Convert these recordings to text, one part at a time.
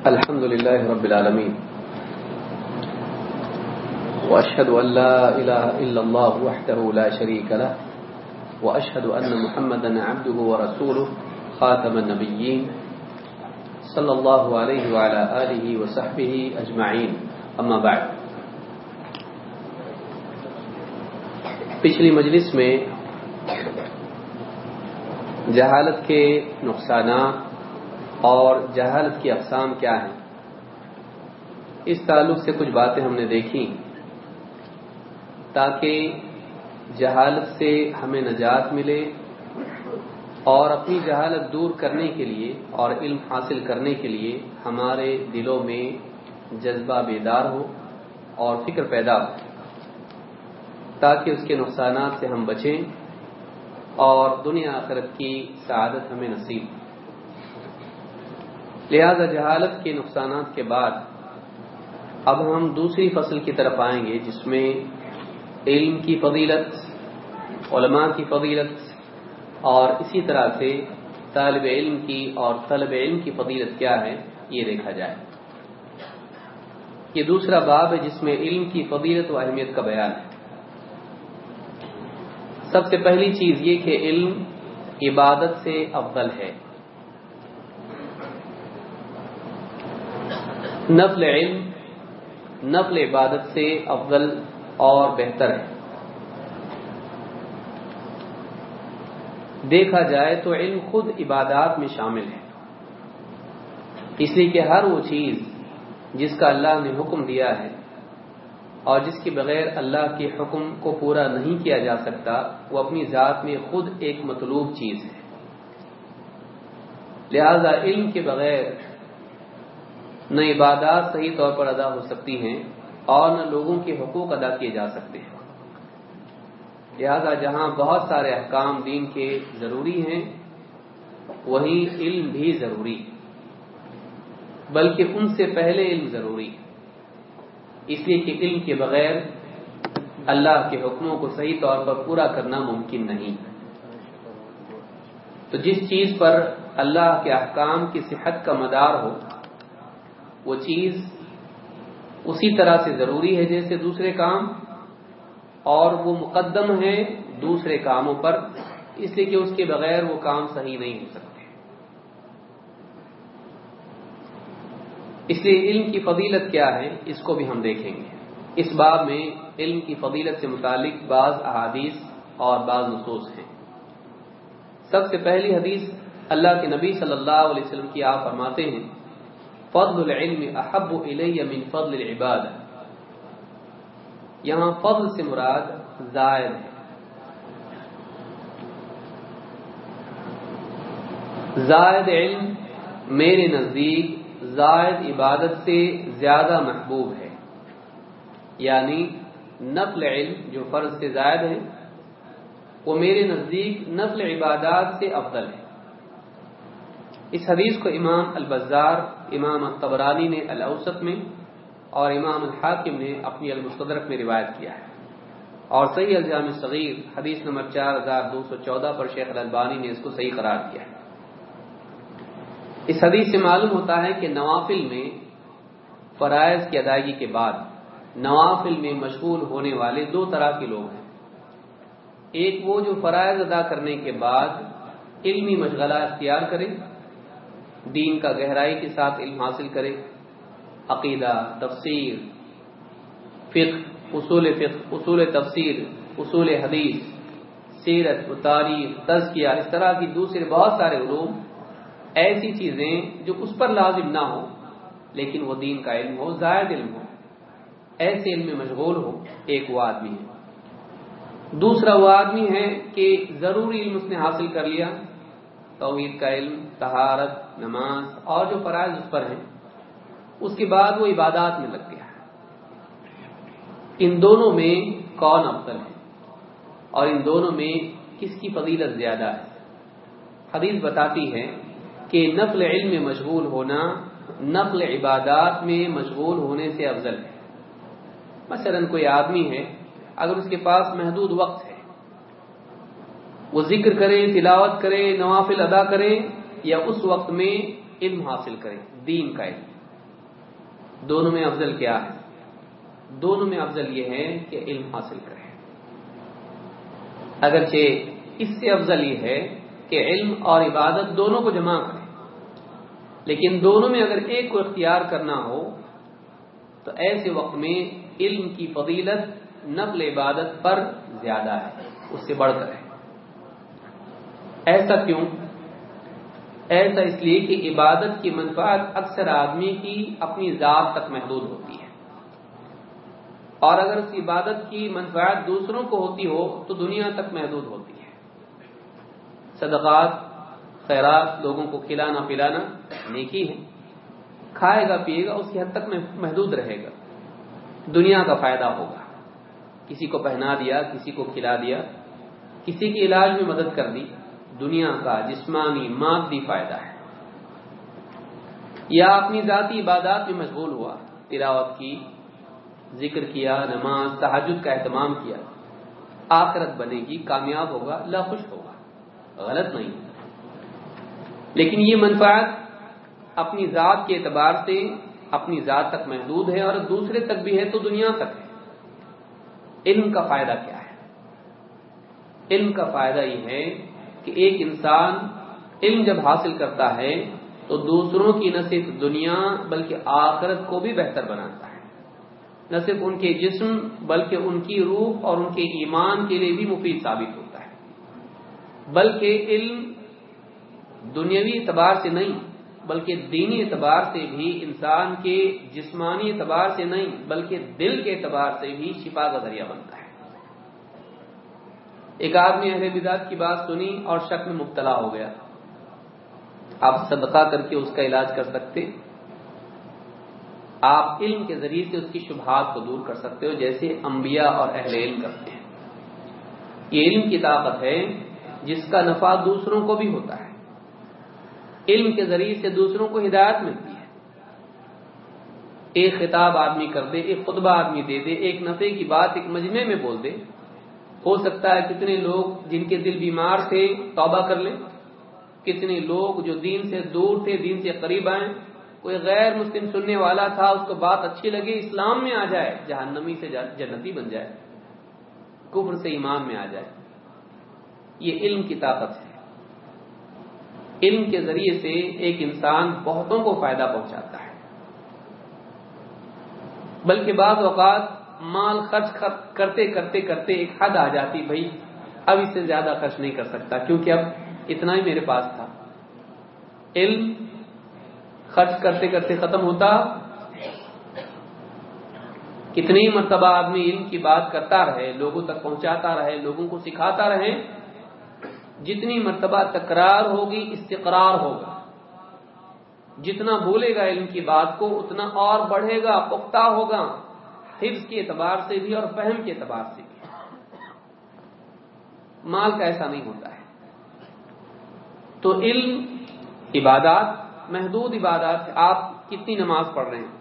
الحمد لله رب العالمين. وأشهد أن لا إله إلا الله وحده لا شريك له. وأشهد أن محمدا عبده ورسوله، خاتم النبيين. صلى الله عليه وعلى آله وصحبه أجمعين. أما بعد. پچھلی مجلس میں جہالت کے نقصانات اور جہالت کی اقسام کیا ہیں؟ اس تعلق سے کچھ باتیں ہم نے دیکھی۔ تاکہ جہالت سے ہمیں نجات ملے اور اپنی جہالت دور کرنے کے لیے اور علم حاصل کرنے کے لیے ہمارے دلوں میں جذبہ بیدار ہو اور فکر پیدا ہو۔ تاکہ اس کے نقصانات سے ہم بچیں اور دنیا آخرت کی سعادت ہمیں نصیب ہو۔ لہذا جہالت کے نقصانات کے بعد اب ہم دوسری فصل کی طرف آئیں گے، جس میں علم کی فضیلت، علماء کی فضیلت، اور اسی طرح سے طالب علم کی اور طلب علم کی فضیلت کیا ہے، یہ دیکھا جائے۔ یہ دوسرا باب ہے، جس میں علم کی فضیلت و اہمیت کا بیان ہے۔ سب سے پہلی چیز یہ کہ علم عبادت سے افضل ہے۔ نفل علم، نفل عبادت سے افضل اور بہتر ہے۔ دیکھا جائے تو علم خود عبادات میں شامل ہے۔ اس لیے کہ ہر وہ چیز جس کا اللہ نے حکم دیا ہے اور جس کے بغیر اللہ کے حکم کو پورا نہیں کیا جا سکتا، وہ اپنی ذات میں خود ایک مطلوب چیز ہے۔ لہذا علم کے بغیر نہ عبادات صحیح طور پر ادا ہو سکتی ہیں اور نہ لوگوں کے حقوق ادا کیے جا سکتے ہیں۔ لہذا جہاں بہت سارے احکام دین کے ضروری ہیں وہیں علم بھی ضروری، بلکہ ان سے پہلے علم ضروری۔ اس لیے کہ علم کے بغیر اللہ کے حکموں کو صحیح طور پر پورا کرنا ممکن نہیں۔ تو جس چیز پر اللہ کے احکام کی صحت کا مدار ہو وہ چیز اسی طرح سے ضروری ہے جیسے دوسرے کام، اور وہ مقدم ہے دوسرے کاموں پر، اس لیے کہ اس کے بغیر وہ کام صحیح نہیں ہو سکتے۔ اس لیے علم کی فضیلت کیا ہے، اس کو بھی ہم دیکھیں گے۔ اس باب میں علم کی فضیلت سے متعلق بعض احادیث اور بعض نصوص ہیں۔ سب سے پہلی حدیث اللہ کے نبی صلی اللہ علیہ وسلم کی آپ فرماتے ہیں فضل العلم احب الی من فضل العباد. یہاں فضل سے مراد زائد ہے. زائد علم میرے نزدیک زائد عبادت سے زیادہ محبوب ہے. یعنی نفل علم جو فرض سے زائد ہے، وہ میرے نزدیک نفل عبادات سے افضل ہے. اس حدیث کو امام البزار، امام الطبرانی نے الاوسط میں اور امام الحاکم نے اپنی المستدرک میں روایت کیا ہے۔ اور صحیح الجام صغیر حدیث نمبر چار ہزار دو سو چودہ پر شیخ البانی نے اس کو صحیح قرار دیا ہے۔ اس حدیث سے معلوم ہوتا ہے کہ نوافل میں فرائض کی ادائیگی کے بعد نوافل میں مشغول ہونے والے دو طرح کے لوگ ہیں۔ ایک وہ جو فرائض ادا کرنے کے بعد علمی مشغلہ اختیار کرے دین کا گہرائی کے ساتھ علم حاصل کرے، عقیدہ، تفسیر، فقہ، اصول فقہ، اصول تفسیر، اصول حدیث، سیرت و تاریخ، تزکیہ، اس طرح کی دوسرے بہت سارے علوم ایسی چیزیں جو اس پر لازم نہ ہو لیکن وہ دین کا علم ہو، زائد علم ہو، ایسے علم میں مشغول ہو، ایک وہ آدمی ہے۔ دوسرا وہ آدمی ہے کہ ضروری علم اس نے حاصل کر لیا، توحید کا علم تہارت نماز اور جو فرائض اس پر ہیں، اس کے بعد وہ عبادات میں لگ گیا ہے۔ ان دونوں میں کون افضل ہے؟ اور ان دونوں میں کس کی فضیلت زیادہ ہے؟ حدیث بتاتی ہے کہ نقل علم میں مشغول ہونا، نقل عبادات میں مشغول ہونے سے افضل ہے۔ مثلا کوئی آدمی ہے، اگر اس کے پاس محدود وقت ہے، وہ ذکر کرے تلاوت کرے نوافل ادا کرے یا اس وقت میں علم حاصل کرے دین کا علم۔ دونوں میں افضل کیا ہے؟ دونوں میں افضل یہ ہے کہ علم حاصل کرے اگرچہ اس سے افضل یہ ہے کہ علم اور عبادت دونوں کو جمع کریں، لیکن دونوں میں اگر ایک کو اختیار کرنا ہو، تو ایسے وقت میں علم کی فضیلت نقل عبادت پر زیادہ ہے، اس سے بڑھ کر ہے۔ ایسا کیوں؟ ایسا اس لیے کہ عبادت کی منفعت اکثر آدمی کی اپنی ذات تک محدود ہوتی ہے۔ اور اگر اس عبادت کی منفعت دوسروں کو ہوتی ہو، تو دنیا تک محدود ہوتی ہے۔ صدقات، خیرات، لوگوں کو کھلانا، پلانا نیکی ہے۔ کھائے گا، پیے گا، اس کی حد تک محدود رہے گا۔ دنیا کا فائدہ ہوگا۔ کسی کو پہنا دیا، کسی کو کھلا دیا، کسی کے علاج میں مدد کر دی۔ دنیا کا جسمانی مادی فائدہ ہے۔ یا اپنی ذاتی عبادات میں مشغول ہوا۔ تلاوت کی، ذکر کیا، نماز تحجد کا اہتمام کیا۔ آخرت بنے گی، کامیاب ہوگا اللہ خوش ہوگا۔ غلط نہیں۔ لیکن یہ منفعت اپنی ذات کے اعتبار سے اپنی ذات تک محدود ہے اور دوسرے تک بھی ہے تو دنیا تک ہے۔ علم کا فائدہ کیا ہے؟ علم کا فائدہ یہ ہے کہ ایک انسان علم جب حاصل کرتا ہے تو دوسروں کی نہ صرف دنیا بلکہ آخرت کو بھی بہتر بناتا ہے۔ نہ صرف ان کے جسم بلکہ ان کی روح اور ان کے ایمان کے لیے بھی مفید ثابت ہوتا ہے۔ بلکہ علم دنیاوی اعتبار سے نہیں، بلکہ دینی اعتبار سے بھی، انسان کے جسمانی اعتبار سے نہیں، بلکہ دل کے اعتبار سے بھی شفا کا ذریعہ بنتا ہے۔ ایک آدمی اہل بدات کی بات سنی اور شک میں مبتلا ہو گیا۔ آپ صدقہ کر کے اس کا علاج کر سکتے۔ آپ علم کے ذریعے سے اس کی شبہات کو دور کر سکتے ہو، جیسے انبیاء اور اہل علم کرتے ہیں۔ یہ علم کی طاقت ہے جس کا نفع دوسروں کو بھی ہوتا ہے۔ علم کے ذریعے سے دوسروں کو ہدایت ملتی ہے۔ ایک خطاب آدمی کر دے، ایک خطبہ آدمی دے دے، ایک نفے کی بات ایک مجمع میں بول دے۔ ہو سکتا ہے کتنے لوگ جن کے دل بیمار تھے توبہ کر لیں، کتنے لوگ جو دین سے دور تھے، دین سے قریب آئیں۔ کوئی غیر مسلم سننے والا تھا، اس کو بات اچھی لگی، اسلام میں آ جائے، جہنمی سے جنتی بن جائے، کفر سے ایمان میں آ جائے۔ یہ علم کی طاقت ہے۔ علم کے ذریعے سے ایک انسان بہتوں کو فائدہ پہنچاتا ہے۔ بلکہ بعض اوقات مال خرچ کرتے کرتے کرتے ایک حد آ جاتی بھائی، اب اس سے زیادہ خرچ نہیں کر سکتا، کیونکہ اب اتنا ہی میرے پاس تھا۔ علم خرچ کرتے کرتے ختم ہوتا۔ کتنی مرتبہ آدمی علم کی بات کرتا رہے، لوگوں تک پہنچاتا رہے، لوگوں کو سکھاتا رہے، جتنی مرتبہ تکرار ہوگی، استقرار ہوگا۔ جتنا بھولے گا علم کی بات کو، اتنا اور بڑھے گا، پختہ ہوگا۔ حفظ کے اعتبار سے بھی اور فہم کے اعتبار سے بھی۔ مال کا ایسا نہیں ہوتا ہے۔ تو علم، عبادات، محدود عبادات، آپ کتنی نماز پڑھ رہے ہیں؟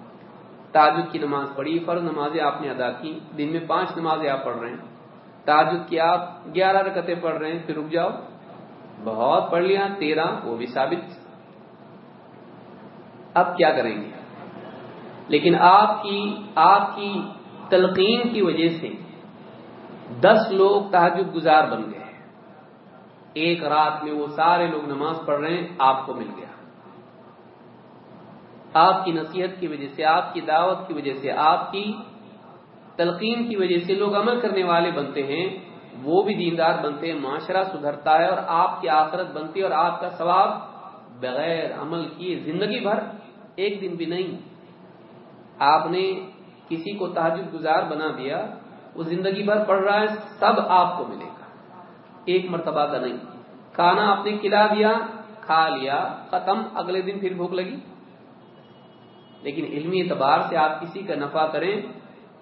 تاجد کی نماز پڑھی، فرض نمازیں آپ نے ادا کی، دن میں پانچ نمازیں آپ پڑھ رہے ہیں۔ تاجد کی آپ گیارہ رکتیں پڑھ رہے ہیں، پھر رک جاؤ۔ بہت پڑھ لیا، تیرہ، وہ بھی ثابت۔ اب کیا کریں گے؟ لیکن آپ کی آپ کی تلقین کی وجہ سے دس لوگ تحجد گزار بن گئے ایک رات میں وہ سارے لوگ نماز پڑھ رہے ہیں، آپ کو مل گیا۔ آپ کی نصیحت کی وجہ سے، آپ کی دعوت کی وجہ سے، آپ کی تلقین کی وجہ سے لوگ عمل کرنے والے بنتے ہیں۔ وہ بھی دیندار بنتے ہیں، معاشرہ سدھرتا ہے اور آپ کی آخرت بنتی ہے اور آپ کا ثواب بغیر عمل کیے زندگی بھر ایک دن بھی نہیں۔ آپ نے کسی کو تحجد گزار بنا دیا، وہ زندگی بھر پڑھ رہا ہے، سب آپ کو ملے گا۔ ایک مرتبہ کا نہیں۔ کھانا آپ نے کھلا دیا، کھا لیا، ختم، اگلے دن پھر بھوک لگی۔ لیکن علمی اعتبار سے آپ کسی کا نفع کریں،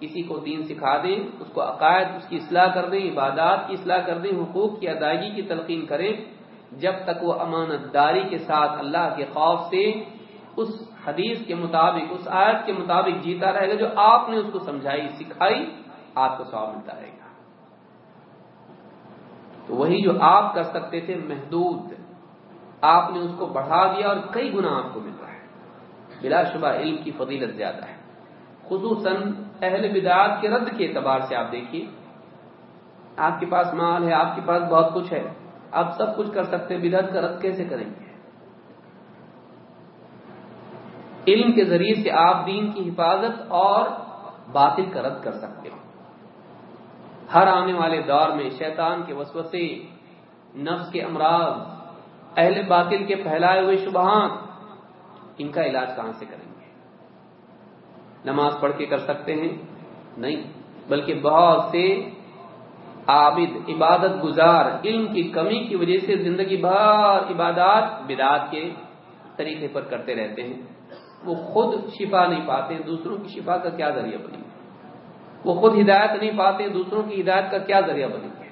کسی کو دین سکھا دیں، اس کو عقائد، اس کی اصلاح کر دیں، عبادات کی اصلاح کر دیں، حقوق کی ادائیگی کی تلقین کریں، جب تک وہ امانت داری کے ساتھ اللہ کے خوف سے اس حدیث کے مطابق، اس آیت کے مطابق جیتا رہے گا جو آپ نے اس کو سمجھائی، سکھائی، آپ کو سواب ملتا رہے گا۔ تو وہی جو آپ کر سکتے تھے، محدود۔ آپ نے اس کو بڑھا دیا اور کئی گنا آپ کو مل رہا ہے۔ بلا شبہ علم کی فضیلت زیادہ ہے۔ خصوصاً اہل بدعات کے رد کے اعتبار سے آپ دیکھیے، آپ کے پاس مال ہے، آپ کے پاس بہت کچھ ہے۔ آپ سب کچھ کر سکتے بدعت کا رد کیسے کریں گے؟ علم کے ذریعے سے آپ دین کی حفاظت اور باطل کا رد کر سکتے ہو ہر آنے والے دور میں شیطان کے وسوسے، نفس کے امراض، اہل باطل کے پھیلائے ہوئے شبہات، ان کا علاج کہاں سے کریں گے؟ نماز پڑھ کے کر سکتے ہیں؟ نہیں، بلکہ بہت سے عابد، عبادت گزار، علم کی کمی کی وجہ سے زندگی بھر عبادات، بدعات کے طریقے پر کرتے رہتے ہیں۔ وہ خود شفا نہیں پاتے، دوسروں کی شفا کا کیا ذریعہ بنے وہ خود ہدایت نہیں پاتے، دوسروں کی ہدایت کا کیا ذریعہ بنے گے؟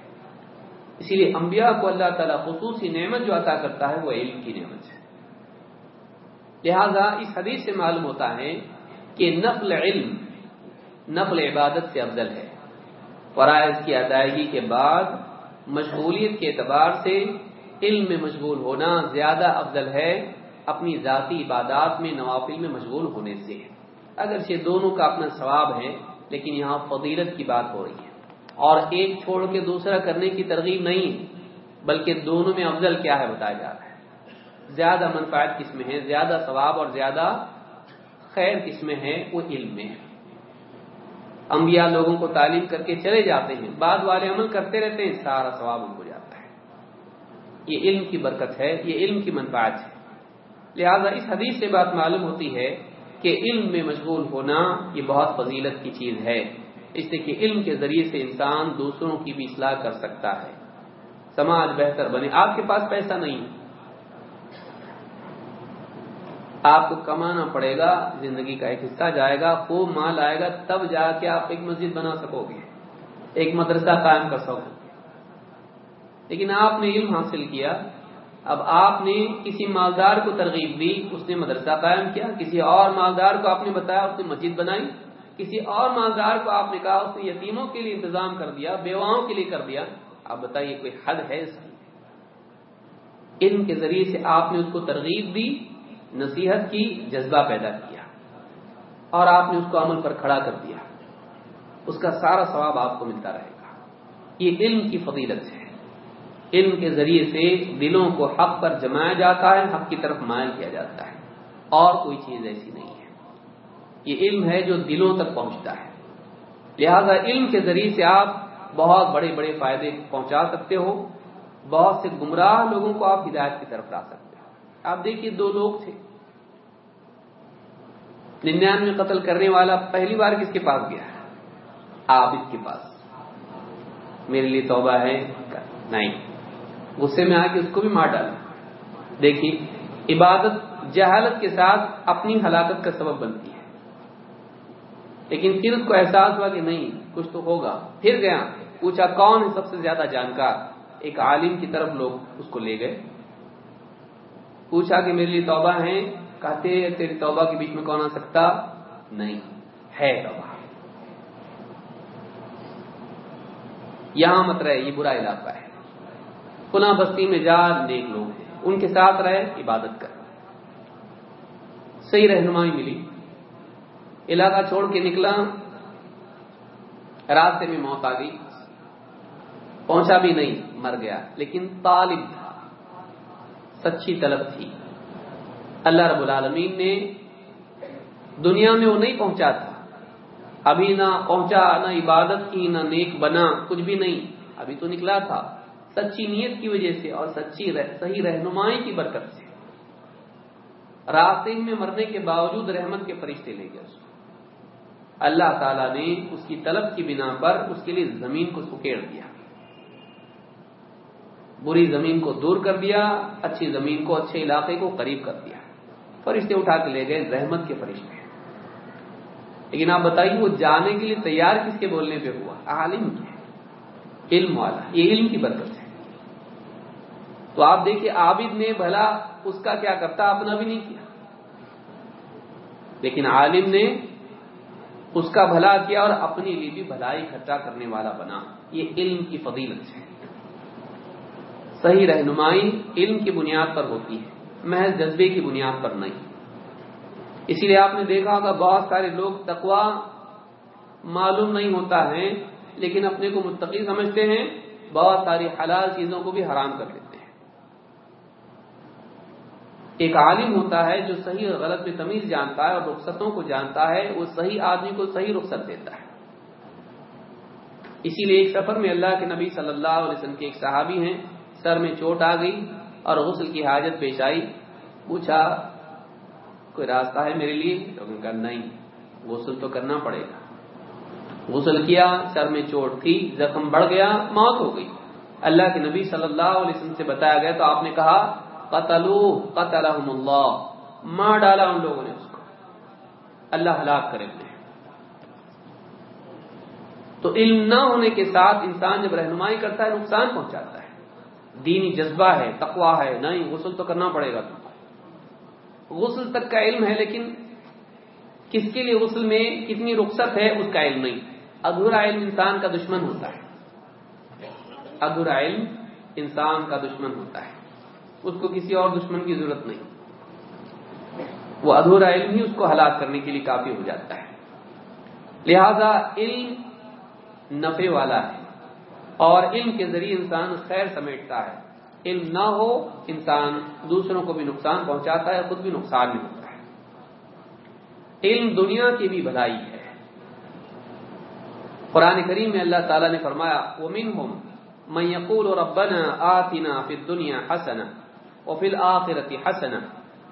اسی لیے انبیاء کو اللہ تعالیٰ خصوصی نعمت جو عطا کرتا ہے وہ علم کی نعمت ہے۔ لہذا اس حدیث سے معلوم ہوتا ہے کہ نقل علم، نقل عبادت سے افضل ہے۔ فرائض کی ادائیگی کے بعد مشغولیت کے اعتبار سے علم میں مشغول ہونا زیادہ افضل ہے۔ اپنی ذاتی عبادات میں نوافل میں مشغول ہونے سے اگر یہ دونوں کا اپنا ثواب ہے، لیکن یہاں فضیلت کی بات ہو رہی ہے۔ اور ایک چھوڑ کے دوسرا کرنے کی ترغیب نہیں، بلکہ دونوں میں افضل کیا ہے بتایا جا رہا ہے۔ زیادہ منفعت کس میں ہے؟ زیادہ ثواب اور زیادہ خیر کس میں ہے؟ وہ علم میں ہے۔ انبیاء لوگوں کو تعلیم کر کے چلے جاتے ہیں، بعد والے عمل کرتے رہتے ہیں، سارا ثواب ان کو جاتا ہے۔ یہ علم کی برکت ہے، یہ علم کی منفعت ہے۔ لہذا اس حدیث سے بات معلوم ہوتی ہے کہ علم میں مشغول ہونا یہ بہت فضیلت کی چیز ہے۔ اس لیے کہ علم کے ذریعے سے انسان دوسروں کی بھی اصلاح کر سکتا ہے۔ سماج بہتر بنے۔ آپ کے پاس پیسہ نہیں۔ آپ کو کمانا پڑے گا، زندگی کا ایک حصہ جائے گا، خوب مال آئے گا، تب جا کے آپ ایک مسجد بنا سکو گے۔ ایک مدرسہ قائم کر سکو گے۔ لیکن آپ نے علم حاصل کیا۔ اب آپ نے کسی مالدار کو ترغیب دی، اس نے مدرسہ قائم کیا، کسی اور مالدار کو آپ نے بتایا، اس نے مسجد بنائی، کسی اور مالدار کو آپ نے کہا، اس نے یتیموں کے لیے انتظام کر دیا، بیواؤں کے لیے کر دیا۔ آپ بتائیے کوئی حد ہے اس کی؟ علم کے ذریعے سے آپ نے اس کو ترغیب دی، نصیحت کی، جذبہ پیدا کیا اور آپ نے اس کو عمل پر کھڑا کر دیا۔ اس کا سارا ثواب آپ کو ملتا رہے گا۔ یہ علم کی فضیلت ہے۔ علم کے ذریعے سے دلوں کو حق پر جمایا جاتا ہے، حق کی طرف مائل کیا جاتا ہے۔ اور کوئی چیز ایسی نہیں ہے۔ یہ علم ہے جو دلوں تک پہنچتا ہے۔ لہذا علم کے ذریعے سے آپ بہت بڑے بڑے فائدے پہنچا سکتے ہو۔ بہت سے گمراہ لوگوں کو آپ ہدایت کی طرف لا سکتے ہو۔ آپ دیکھیے، دو لوگ تھے۔ ننانوے قتل کرنے والا پہلی بار کس کے پاس گیا؟ عابد کے پاس۔ میرے لیے توبہ ہے۔ نہیں۔ غصے میں آ کے اس کو بھی مار ڈالا دیکھیے، عبادت جہالت کے ساتھ اپنی ہلاکت کا سبب بنتی ہے۔ لیکن پھر اس کو احساس ہوا کہ نہیں، کچھ تو ہوگا۔ پھر گیا، پوچھا، کون ہے سب سے زیادہ جانکار؟ ایک عالم کی طرف لوگ اس کو لے گئے۔ پوچھا کہ میرے لیے توبہ ہے؟ کہتے تیری توبہ کے بیچ میں کون آ سکتا؟ نہیں، ہے توبہ۔ یہاں مت رہے، یہ برا علاقہ ہے۔ پناہ بستی میں جا نیک لوگ ہیں۔ ان کے ساتھ رہے، عبادت کر۔ صحیح رہنمائی ملی۔ علاقہ چھوڑ کے نکلا۔ راستے میں موت آ گئی۔ پہنچا بھی نہیں، مر گیا۔ لیکن طالب تھا۔ سچی طلب تھی۔ اللہ رب العالمین نے دنیا میں وہ نہیں پہنچا تھا۔ ابھی نہ پہنچا، نہ عبادت کی، نہ نیک بنا، کچھ بھی نہیں۔ ابھی تو نکلا تھا۔ سچی نیت کی وجہ سے اور سچی صحیح رہنمائی کی برکت سے۔ راستے میں مرنے کے باوجود رحمت کے فرشتے لے گئے اس کو۔ اللہ تعالی نے اس کی طلب کی بنا پر اس کے لیے زمین کو سکیڑ دیا۔ بری زمین کو دور کر دیا، اچھی زمین کو اچھے علاقے کو قریب کر دیا۔ فرشتے اٹھا کے لے گئے رحمت کے فرشتے۔ لیکن آپ بتائیے، وہ جانے کے لیے تیار کس کے بولنے پہ ہوا؟ عالم کے۔ علم والا، یہ علم کی برکت۔ تو آپ دیکھیے عابد نے بھلا اس کا کیا کرتا؟ اپنا بھی نہیں کیا۔ لیکن عالم نے اس کا بھلا کیا اور اپنی لیے بھی بھلائی اکٹھا کرنے والا بنا۔ یہ علم کی فضیلت ہے۔ صحیح رہنمائی علم کی بنیاد پر ہوتی ہے، محض جذبے کی بنیاد پر نہیں۔ اسی لیے آپ نے دیکھا ہوگا، بہت سارے لوگ تقوا معلوم نہیں ہوتا ہے، لیکن اپنے کو متقی سمجھتے ہیں، بہت ساری حلال چیزوں کو بھی حرام کر دیتے ایک عالم ہوتا ہے جو صحیح اور غلط میں تمیز جانتا ہے اور رخصتوں کو جانتا ہے، وہ صحیح آدمی کو صحیح رخصت دیتا ہے۔ اسی لیے ایک سفر میں اللہ کے نبی صلی اللہ علیہ وسلم کے ایک صحابی ہیں، سر میں چوٹ آ گئی اور غسل کی حاجت پیش آئی۔ پوچھا، کوئی راستہ ہے میرے لیے؟ کہا، نہیں، غسل تو کرنا پڑے گا۔ غسل کیا، سر میں چوٹ تھی، زخم بڑھ گیا، موت ہو گئی۔ اللہ کے نبی صلی اللہ علیہ وسلم سے بتایا گیا تو آپ نے کہا قتلو، قتلہم اللہ. ماں ڈالا ان لوگوں نے اس کو. اللہ ہلاک کرے انہیں تو علم نہ ہونے کے ساتھ انسان جب رہنمائی کرتا ہے، نقصان پہنچاتا ہے. دینی جذبہ ہے تقوا ہے. نہیں، غسل تو کرنا پڑے گا تم کو. غسل تک کا علم ہے، لیکن کس کے لیے غسل میں کتنی رخصت ہے، اس کا علم نہیں. ادھورا علم انسان کا دشمن ہوتا ہے. ادھورا علم انسان کا دشمن ہوتا ہے. اس کو کسی اور دشمن کی ضرورت نہیں۔ وہ ادھورا علم ہی اس کو ہلاک کرنے کے لیے کافی ہو جاتا ہے۔ لہذا علم نفے والا ہے۔ اور علم کے ذریعے انسان خیر سمیٹتا ہے۔ علم نہ ہو، انسان دوسروں کو بھی نقصان پہنچاتا ہے، خود بھی نقصان میں ہوتا ہے۔ علم دنیا کی بھی بھلائی ہے۔ قرآن کریم میں اللہ تعالیٰ نے فرمایا وہ من ہوم میں یقول اور ابنا آتنا پھر دنیا حسن اور پھر آخرتی حسن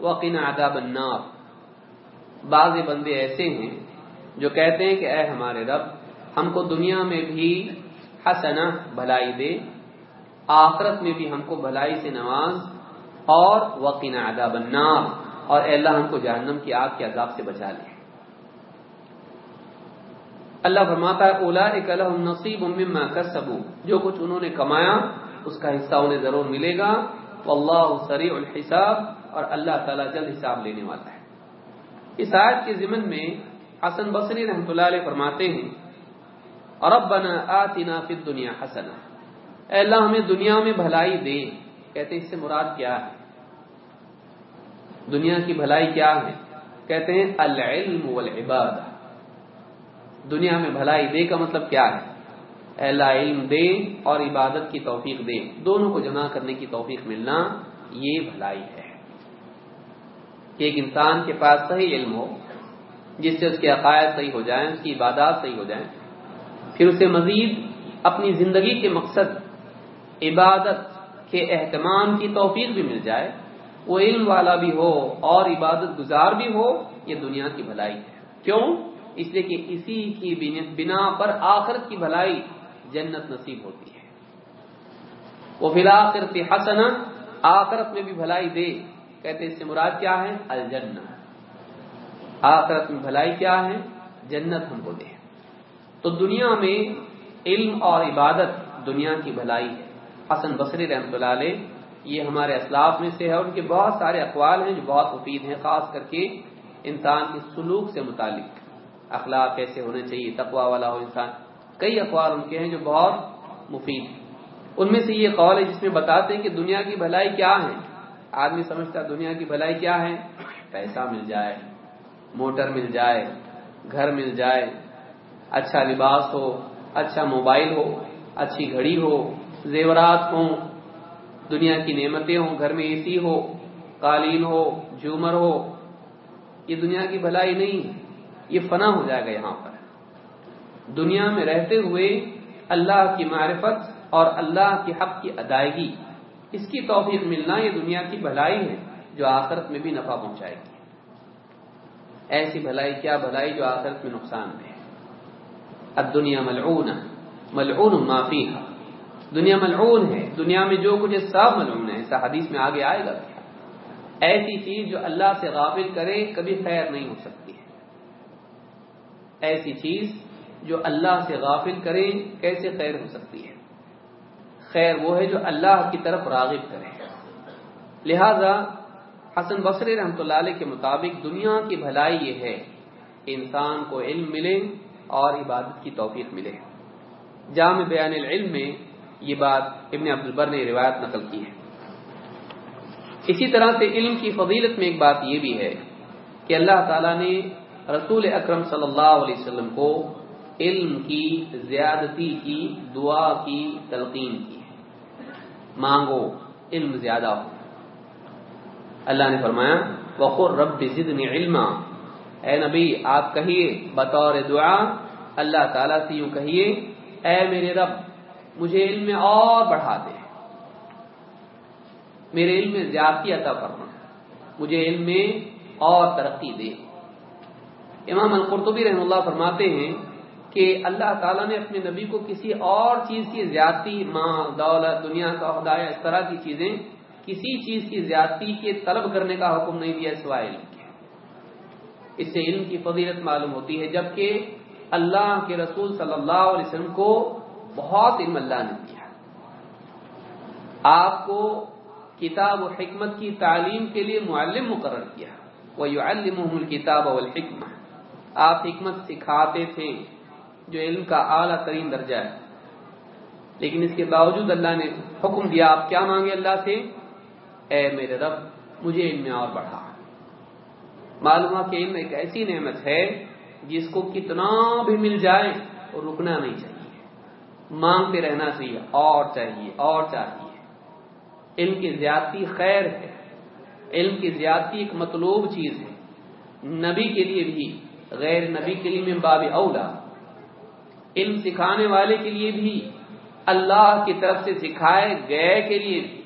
وقین عذاب النار۔ بعض بندے ایسے ہیں جو کہتے ہیں کہ اے ہمارے رب، ہم کو دنیا میں بھی حسنا بھلائی دے، آخرت میں بھی ہم کو بھلائی سے نواز، اور وقین عذاب النار۔ اور اے اللہ، ہم کو جہنم کی آگ کے عذاب سے بچا لے۔ اللہ فرماتا ہے اولا اکلحم نصیب مما کسبوا۔ جو کچھ انہوں نے کمایا، اس کا حصہ انہیں ضرور ملے گا۔ واللہ سریع الحساب، اور اللہ تعالیٰ جلد حساب لینے والا ہے۔ اس آیت کے ضمن میں حسن بصری رحمۃ اللہ علیہ فرماتے ہیں، ربنا آتنا فی الدنیا حسنا اے اللہ، ہمیں دنیا میں بھلائی دے۔ کہتے ہیں، اس سے مراد کیا ہے؟ دنیا کی بھلائی کیا ہے؟ کہتے ہیں، العلم والعبادہ۔ دنیا میں بھلائی دے کا مطلب کیا ہے؟ اے اللہ علم دے اور عبادت کی توفیق دے دونوں کو جمع کرنے کی توفیق ملنا یہ بھلائی ہے۔ کہ ایک انسان کے پاس صحیح علم ہو، جس سے اس کے عقائد صحیح ہو جائیں، اس کی عبادات صحیح ہو جائیں، پھر اسے مزید اپنی زندگی کے مقصد، عبادت کے اہتمام کی توفیق بھی مل جائے، وہ علم والا بھی ہو اور عبادت گزار بھی ہو، یہ دنیا کی بھلائی ہے۔ کیوں؟ اس لیے کہ اسی کی بنا پر آخرت کی بھلائی جنت نصیب ہوتی ہے۔ وہ فی الآخرت حسن آخرت میں بھی بھلائی دے۔ کہتے اس سے مراد کیا ہے؟ الجنہ۔ آخرت میں بھلائی کیا ہے؟ جنت ہم کو دے۔ تو دنیا میں علم اور عبادت دنیا کی بھلائی ہے۔ حسن بصری رحمۃ اللہ علیہ، یہ ہمارے اسلاف میں سے ہے۔ ان کے بہت سارے اقوال ہیں جو بہت مفید ہیں، خاص کر کے انسان کے سلوک سے متعلق۔ اخلاق کیسے ہونے چاہیے تقوا والا ہو انسان۔ کئی اقوال ان کے ہیں جو بہت مفید ہیں۔ ان میں سے یہ قول ہے جس میں بتاتے ہیں کہ دنیا کی بھلائی کیا ہے۔ آدمی سمجھتا دنیا کی بھلائی کیا ہے؟ پیسہ مل جائے، موٹر مل جائے، گھر مل جائے اچھا لباس ہو اچھا موبائل ہو، اچھی گھڑی ہو، زیورات ہوں، دنیا کی نعمتیں ہوں، گھر میں اے سی ہو، قالین ہو، جھومر ہو، یہ دنیا کی بھلائی نہیں، یہ فنا ہو جائے گا یہاں پر۔ دنیا میں رہتے ہوئے اللہ کی معرفت اور اللہ کے حق کی ادائیگی۔ اس کی توفیق ملنا یہ دنیا کی بھلائی ہے جو آخرت میں بھی نفع پہنچائے گی۔ ایسی بھلائی، کیا بھلائی جو آخرت میں نقصان دے دنیا ملعون ملعون معافی دنیا ملعون ہے، دنیا میں جو کچھ سب ملعون ہے ایسا حدیث میں آگے آئے گا۔ کیا ایسی چیز جو اللہ سے غافل کرے، کبھی خیر نہیں ہو سکتی ہے۔ ایسی چیز جو اللہ سے غافل کرے کیسے خیر ہو سکتی ہے؟ خیر وہ ہے جو اللہ کی طرف راغب کرے۔ لہذا حسن بصری رحمۃ اللہ علیہ کے مطابق دنیا کی بھلائی یہ ہے کہ انسان کو علم ملے اور عبادت کی توفیق ملے۔ جامع بیان العلم میں یہ بات ابن عبد البر نے روایت نقل کی ہے۔ اسی طرح سے علم کی فضیلت میں ایک بات یہ بھی ہے کہ اللہ تعالیٰ نے رسول اکرم صلی اللہ علیہ وسلم کو علم کی، زیادتی کی، دعا کی، تلقین کی۔ مانگو، علم زیادہ ہو۔ اللہ نے فرمایا وقر رب زدنی علما۔ اے نبی، آپ کہیے، بطور دعا، اللہ تعالیٰ سے یوں کہیے، اے میرے رب، مجھے علم میں اور بڑھا دے۔ میرے علم میں زیادتی عطا فرما۔ مجھے علم میں اور ترقی دے۔ امام القرطبی رحم اللہ فرماتے ہیں کہ اللہ تعالیٰ نے اپنے نبی کو کسی اور چیز کی زیادتی ماں دولت، دنیا کا عہدہ اس طرح کی چیزیں، کسی چیز کی زیادتی کے طلب کرنے کا حکم نہیں دیا سوائے علم کے۔ اس سے علم کی فضیلت معلوم ہوتی ہے، جبکہ اللہ کے رسول صلی اللہ علیہ وسلم کو بہت علم اللہ نے دیا۔ آپ کو کتاب و حکمت کی تعلیم کے لیے معلم مقرر کیا۔ وہ یو الکتاب کتاب آپ حکمت سکھاتے تھے۔ جو علم کا اعلیٰ ترین درجہ ہے۔ لیکن اس کے باوجود اللہ نے حکم دیا، آپ کیا مانگے اللہ سے؟ اے میرے رب، مجھے علم میں اور بڑھا۔ معلوم کہ علم ایک ایسی نعمت ہے جس کو کتنا بھی مل جائے اور رکنا نہیں چاہیے۔ مانگتے رہنا چاہیے، اور چاہیے اور چاہیے۔ علم کی زیادتی خیر ہے۔ علم کی زیادتی ایک مطلوب چیز ہے۔ نبی کے لیے بھی، غیر نبی کے لیے میں باب اولا۔ علم سکھانے والے کے لیے بھی اللہ کی طرف سے سکھائے گئے کے لیے بھی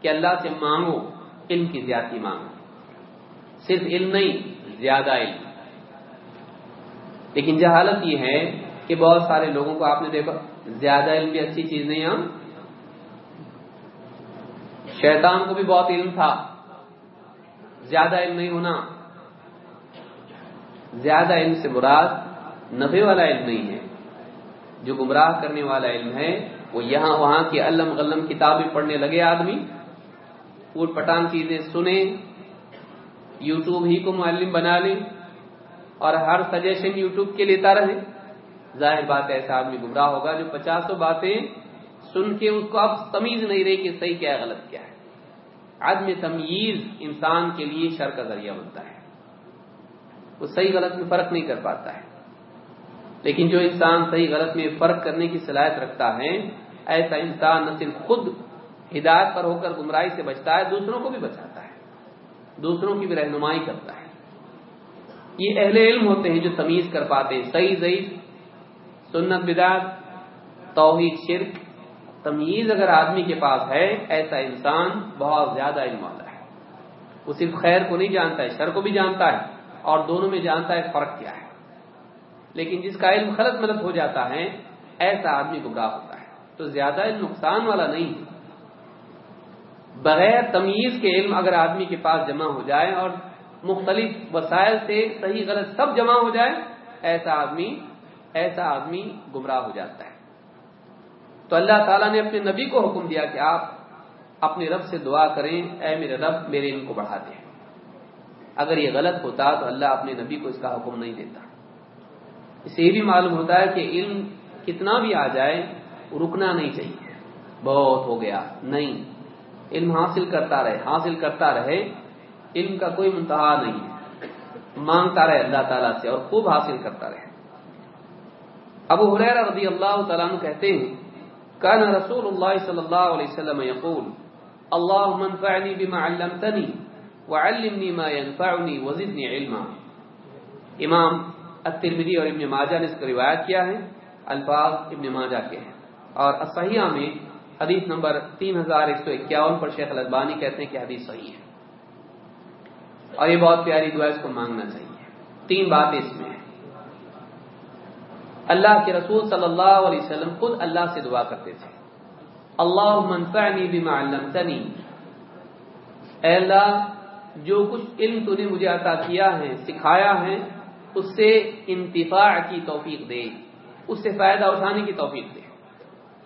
کہ اللہ سے مانگو، علم کی زیادتی مانگو۔ صرف علم نہیں، زیادہ علم۔ لیکن جہالت یہ ہے کہ بہت سارے لوگوں کو آپ نے دیکھا، زیادہ علم بھی اچھی چیز نہیں ہم شیطان کو بھی بہت علم تھا۔ زیادہ علم نہیں ہونا۔ زیادہ علم سے مراد نفے والا علم نہیں ہے۔ جو گمراہ کرنے والا علم ہے، وہ یہاں وہاں کی علم غلم کتابیں پڑھنے لگے آدمی۔ اوٹ پٹان چیزیں سنیں، یوٹیوب ہی کو معلم بنا لیں اور ہر سجیشن یوٹیوب کے لیتا رہے۔ ظاہر بات ایسا آدمی گمراہ ہوگا جو پچاسوں باتیں سن کے اس کو اب تمیز نہیں رہی کہ صحیح کیا ہے، غلط کیا ہے۔ عدم تمیز انسان کے لیے شر کا ذریعہ بنتا ہے۔ وہ صحیح غلط میں فرق نہیں کر پاتا ہے۔ لیکن جو انسان صحیح غلط میں فرق کرنے کی صلاحیت رکھتا ہے، ایسا انسان نہ صرف خود ہدایت پر ہو کر گمراہی سے بچتا ہے، دوسروں کو بھی بچاتا ہے، دوسروں کی بھی رہنمائی کرتا ہے۔ یہ اہل علم ہوتے ہیں جو تمیز کر پاتے ہیں، صحیح ضعیف، سنت بدعت، توحید، شرک۔ تمیز اگر آدمی کے پاس ہے، ایسا انسان بہت زیادہ علم والا ہے۔ وہ صرف خیر کو نہیں جانتا ہے، شر کو بھی جانتا ہے، اور دونوں میں جانتا ہے فرق کیا ہے۔ لیکن جس کا علم غلط ملت ہو جاتا ہے، ایسا آدمی گمراہ ہوتا ہے۔ تو زیادہ علم نقصان والا نہیں۔ ہے بغیر تمیز کے علم اگر آدمی کے پاس جمع ہو جائے اور مختلف وسائل سے صحیح غلط سب جمع ہو جائے، ایسا آدمی ایسا آدمی گمراہ ہو جاتا ہے۔ تو اللہ تعالیٰ نے اپنے نبی کو حکم دیا کہ آپ اپنے رب سے دعا کریں، اے میرے رب، میرے علم کو بڑھا دیں اگر یہ غلط ہوتا تو اللہ اپنے نبی کو اس کا حکم نہیں دیتا۔ اسے یہ بھی معلوم ہوتا ہے کہ علم کتنا بھی آ جائے، رکنا نہیں چاہیے۔ بہت ہو گیا۔ نہیں۔ علم حاصل کرتا رہے۔ حاصل کرتا رہے، علم کا کوئی منتہا نہیں۔ ہے مانگتا رہے اللہ تعالیٰ سے اور خوب حاصل کرتا رہے۔ ابو حریر رضی اللہ تعالیٰ کہتے ہیں، کان رسول اللہ صلی اللہ علیہ وسلم یقول اللهم انفعنی بما علمتنی وعلمنی ما ينفعنی وزدنی علما. امام الترمذی اور ابن ماجہ نے اس کو روایت کیا ہے، الفاظ ابن ماجہ کے ہیں۔ اور الصحیحہ میں حدیث نمبر تین ہزار ایک سو اکیاون پر شیخ البانی کہتے ہیں کہ حدیث صحیح ہے۔ اور یہ بہت پیاری دعا اس کو مانگنا چاہیے۔ تین بات اس میں ہے۔ اللہ کے رسول صلی اللہ علیہ وسلم خود اللہ سے دعا کرتے تھے۔ اللہ منفعنی بما علمتنی۔ اے اللہ، جو کچھ علم تو نے مجھے عطا کیا ہے، سکھایا ہے اس سے انتفاع کی توفیق دے، اس سے فائدہ اٹھانے کی توفیق دے۔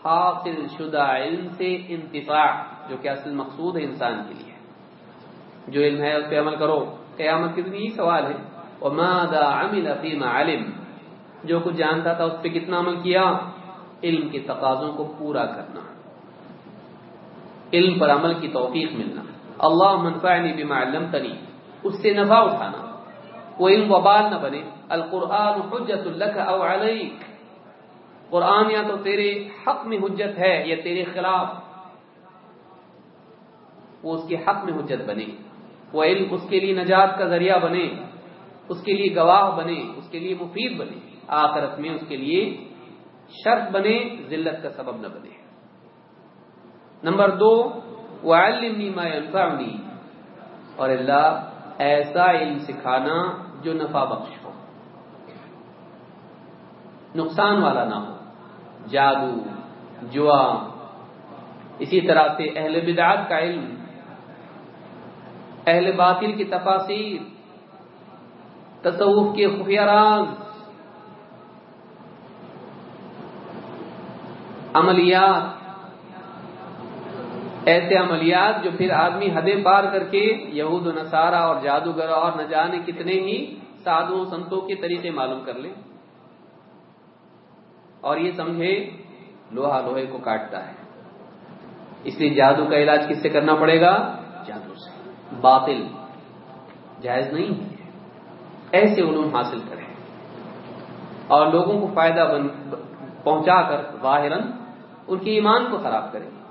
حاصل شدہ علم سے انتفاع، جو کہ اصل مقصود ہے انسان کے لیے۔ جو علم ہے، اس پہ عمل کرو۔ قیامت کے دن یہی سوال ہے۔ وَمَاذَا عَمِلَ فِي عَلِمْ جو کچھ جانتا تھا، اس پہ کتنا عمل کیا؟ علم کے تقاضوں کو پورا کرنا۔ علم پر عمل کی توفیق ملنا۔ اللہ منفعنی بما علمتنی، اس سے نفع اٹھانا۔ وہ علم وبال نہ بنے القرآن حجت اللہ او علیک قرآن یا تو تیرے حق میں حجت ہے یا تیرے خلاف؟ وہ اس کے حق میں حجت بنے۔ وہ علم اس کے لیے نجات کا ذریعہ بنے، اس کے لیے گواہ بنے، اس کے لیے مفید بنے۔ آخرت میں اس کے لیے شرط بنے، ذلت کا سبب نہ بنے۔ نمبر دو وہ اور اللہ ایسا علم سکھانا جو نفع بخش ہو۔ نقصان والا نہ ہو۔ جادو، جوا، اسی طرح سے اہل بدعات کا علم، اہل باطل کی تفاصیر، تصوف کے خفیہ راز، عملیات ایسے عملیات جو پھر آدمی حدیں پار کر کے یہود و نصارہ اور جادوگر اور نہ جانے کتنے ہی سادھو سنتوں کے طریقے معلوم کر لیں۔ اور یہ سمجھے لوہا لوہے کو کاٹتا ہے۔ اس لیے جادو کا علاج کس سے کرنا پڑے گا؟ جادو سے۔ باطل۔ جائز نہیں ایسے علوم حاصل کریں۔ اور لوگوں کو فائدہ پہنچا کر ظاہر ان کے ایمان کو خراب کریں۔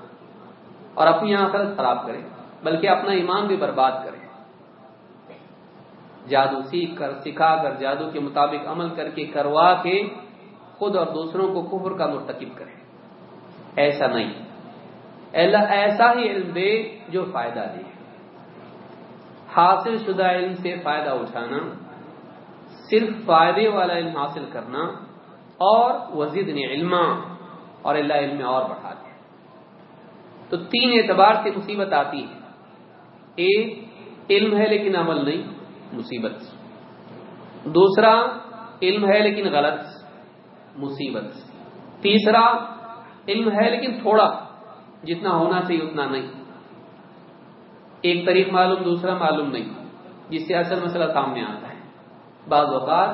اور اپنی آخرت خراب کرے بلکہ اپنا ایمان بھی برباد کرے جادو سیکھ کر، سکھا کر، جادو کے مطابق عمل کر کے کروا کے خود اور دوسروں کو کفر کا مرتکب کرے ایسا نہیں۔ اللہ ایسا ہی علم دے جو فائدہ دے۔ حاصل شدہ علم سے فائدہ اٹھانا، صرف فائدے والا علم حاصل کرنا اور وزید نے علم اور اللہ علم اور بڑھا دے۔ تو تین اعتبار سے مصیبت آتی ہے۔ ایک علم ہے لیکن عمل نہیں، مصیبت۔ دوسرا، علم ہے لیکن غلط، مصیبت۔ تیسرا، علم ہے لیکن تھوڑا، جتنا ہونا چاہیے اتنا نہیں۔ ایک طریق معلوم، دوسرا معلوم نہیں، جس سے اصل مسئلہ سامنے آتا ہے۔ بعض اوقات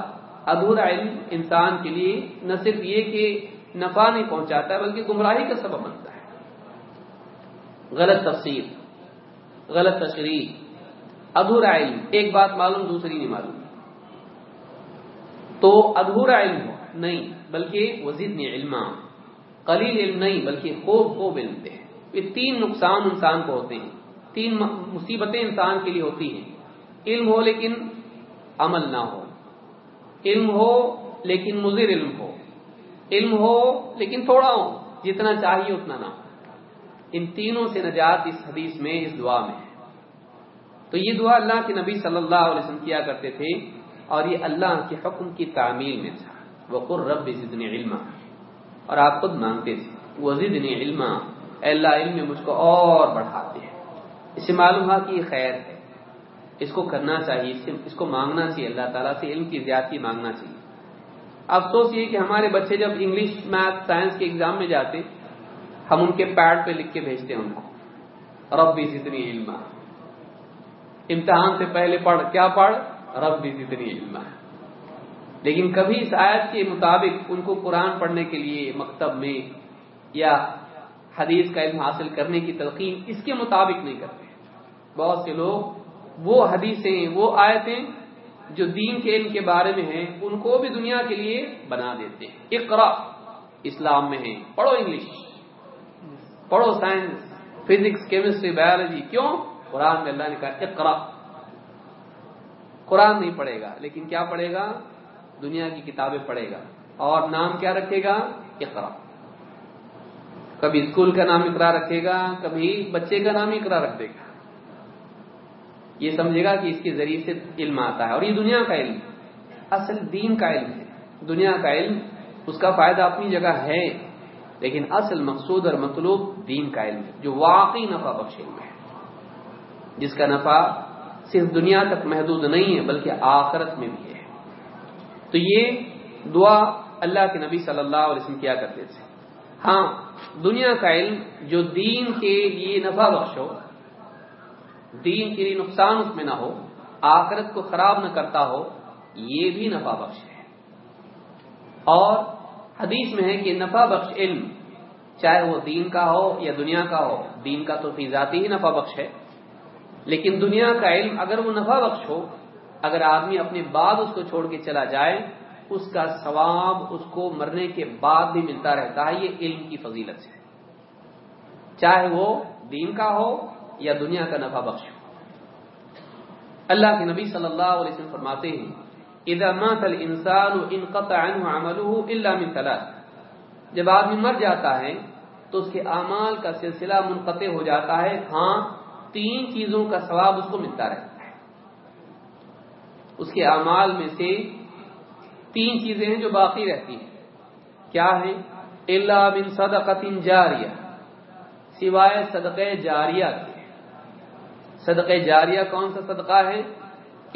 ادھورا علم انسان کے لیے نہ صرف یہ کہ نفع نہیں پہنچاتا، بلکہ گمراہی کا سبب بنتا ہے۔ غلط تفسیر، غلط تشریح، ادھورا علم، ایک بات معلوم، دوسری نہیں معلوم۔ تو ادھورا علم ہو، نہیں، بلکہ وزید نے علم، قلیل علم نہیں، بلکہ خوب خوب علم دے۔ یہ تین نقصان انسان کو ہوتے ہیں، تین مصیبتیں انسان کے لیے ہوتی ہیں۔ علم ہو لیکن عمل نہ ہو۔ علم ہو لیکن مضر علم ہو۔ علم ہو لیکن تھوڑا ہو، جتنا چاہیے اتنا نہ ہو۔ ان تینوں سے نجات اس حدیث میں، اس دعا میں ہے۔ تو یہ دعا اللہ کے نبی صلی اللہ علیہ وسلم کیا کرتے تھے اور یہ اللہ کے حکم کی تعمیل میں تھا۔ وہ رب زدنی علم اور آپ خود مانگتے تھے۔ وہ زدنی علم اللہ، علم میں مجھ کو اور بڑھاتے ہیں۔ اس سے معلوم ہوا کہ یہ خیر ہے۔ اس کو کرنا چاہیے، اس کو مانگنا چاہیے۔ اللہ تعالیٰ سے علم کی زیادتی مانگنا چاہیے۔ افسوس یہ کہ ہمارے بچے جب انگلش، میتھ، سائنس کے ایگزام میں جاتے ہم ان کے پیڈ پہ لکھ کے بھیجتے ہیں ان کو۔ رب بھی جتنی علم امتحان سے پہلے پڑھ۔ کیا پڑھ؟ رب بھی جتنی علم لیکن کبھی اس آیت کے مطابق ان کو قرآن پڑھنے کے لیے مکتب میں یا حدیث کا علم حاصل کرنے کی تلقین اس کے مطابق نہیں کرتے۔ بہت سے لوگ وہ حدیثیں، وہ آیتیں جو دین کے علم کے بارے میں ہیں، ان کو بھی دنیا کے لیے بنا دیتے ہیں۔ اقرا اسلام میں ہے پڑھو انگلش۔ پڑھو سائنس، فزکس، کیمسٹری بایولوجی کیوں؟ قرآن میں اللہ نے کہا اقرا قرآن نہیں پڑھے گا، لیکن کیا پڑھے گا؟ دنیا کی کتابیں پڑھے گا۔ اور نام کیا رکھے گا؟ اقرا کبھی اسکول کا نام اقرا رکھے گا، کبھی بچے کا نام اقرا رکھ دے گا۔ یہ سمجھے گا کہ اس کے ذریعے سے علم آتا ہے، اور یہ دنیا کا علم، اصل دین کا علم ہے۔ دنیا کا علم، اس کا فائدہ اپنی جگہ ہے۔ لیکن اصل مقصود اور مطلوب دین کا علم ہے، جو واقعی نفع بخش علم ہے جس کا نفع صرف دنیا تک محدود نہیں ہے، بلکہ آخرت میں بھی ہے۔ تو یہ دعا اللہ کے نبی صلی اللہ علیہ وسلم کیا کرتے تھے۔ ہاں دنیا کا علم جو دین کے لیے نفع بخش ہو دین کے لیے نقصان اس میں نہ ہو، آخرت کو خراب نہ کرتا ہو، یہ بھی نفع بخش ہے اور حدیث میں ہے کہ نفع بخش علم، چاہے وہ دین کا ہو یا دنیا کا ہو، دین کا تو فی ذاتی ہی نفع بخش ہے۔ لیکن دنیا کا علم اگر وہ نفع بخش ہو، اگر آدمی اپنے بعد اس کو چھوڑ کے چلا جائے، اس کا ثواب اس کو مرنے کے بعد بھی ملتا رہتا ہے، یہ علم کی فضیلت سے چاہے وہ دین کا ہو یا دنیا کا نفع بخش ہو۔ اللہ کے نبی صلی اللہ علیہ وسلم فرماتے ہیں اذا مات الانسان انقطع عنه عمله الا من ثلاث. جب آدمی مر جاتا ہے، تو اس کے اعمال کا سلسلہ منقطع ہو جاتا ہے۔ ہاں تین چیزوں کا ثواب اس کو ملتا رہتا ہے۔ اس کے اعمال میں سے تین چیزیں ہیں جو باقی رہتی ہیں۔ کیا ہے اللہ بن صدقت جاریہ۔ سوائے صدقہ جاریہ کے۔ صدقہ جاریہ کون سا صدقہ ہے؟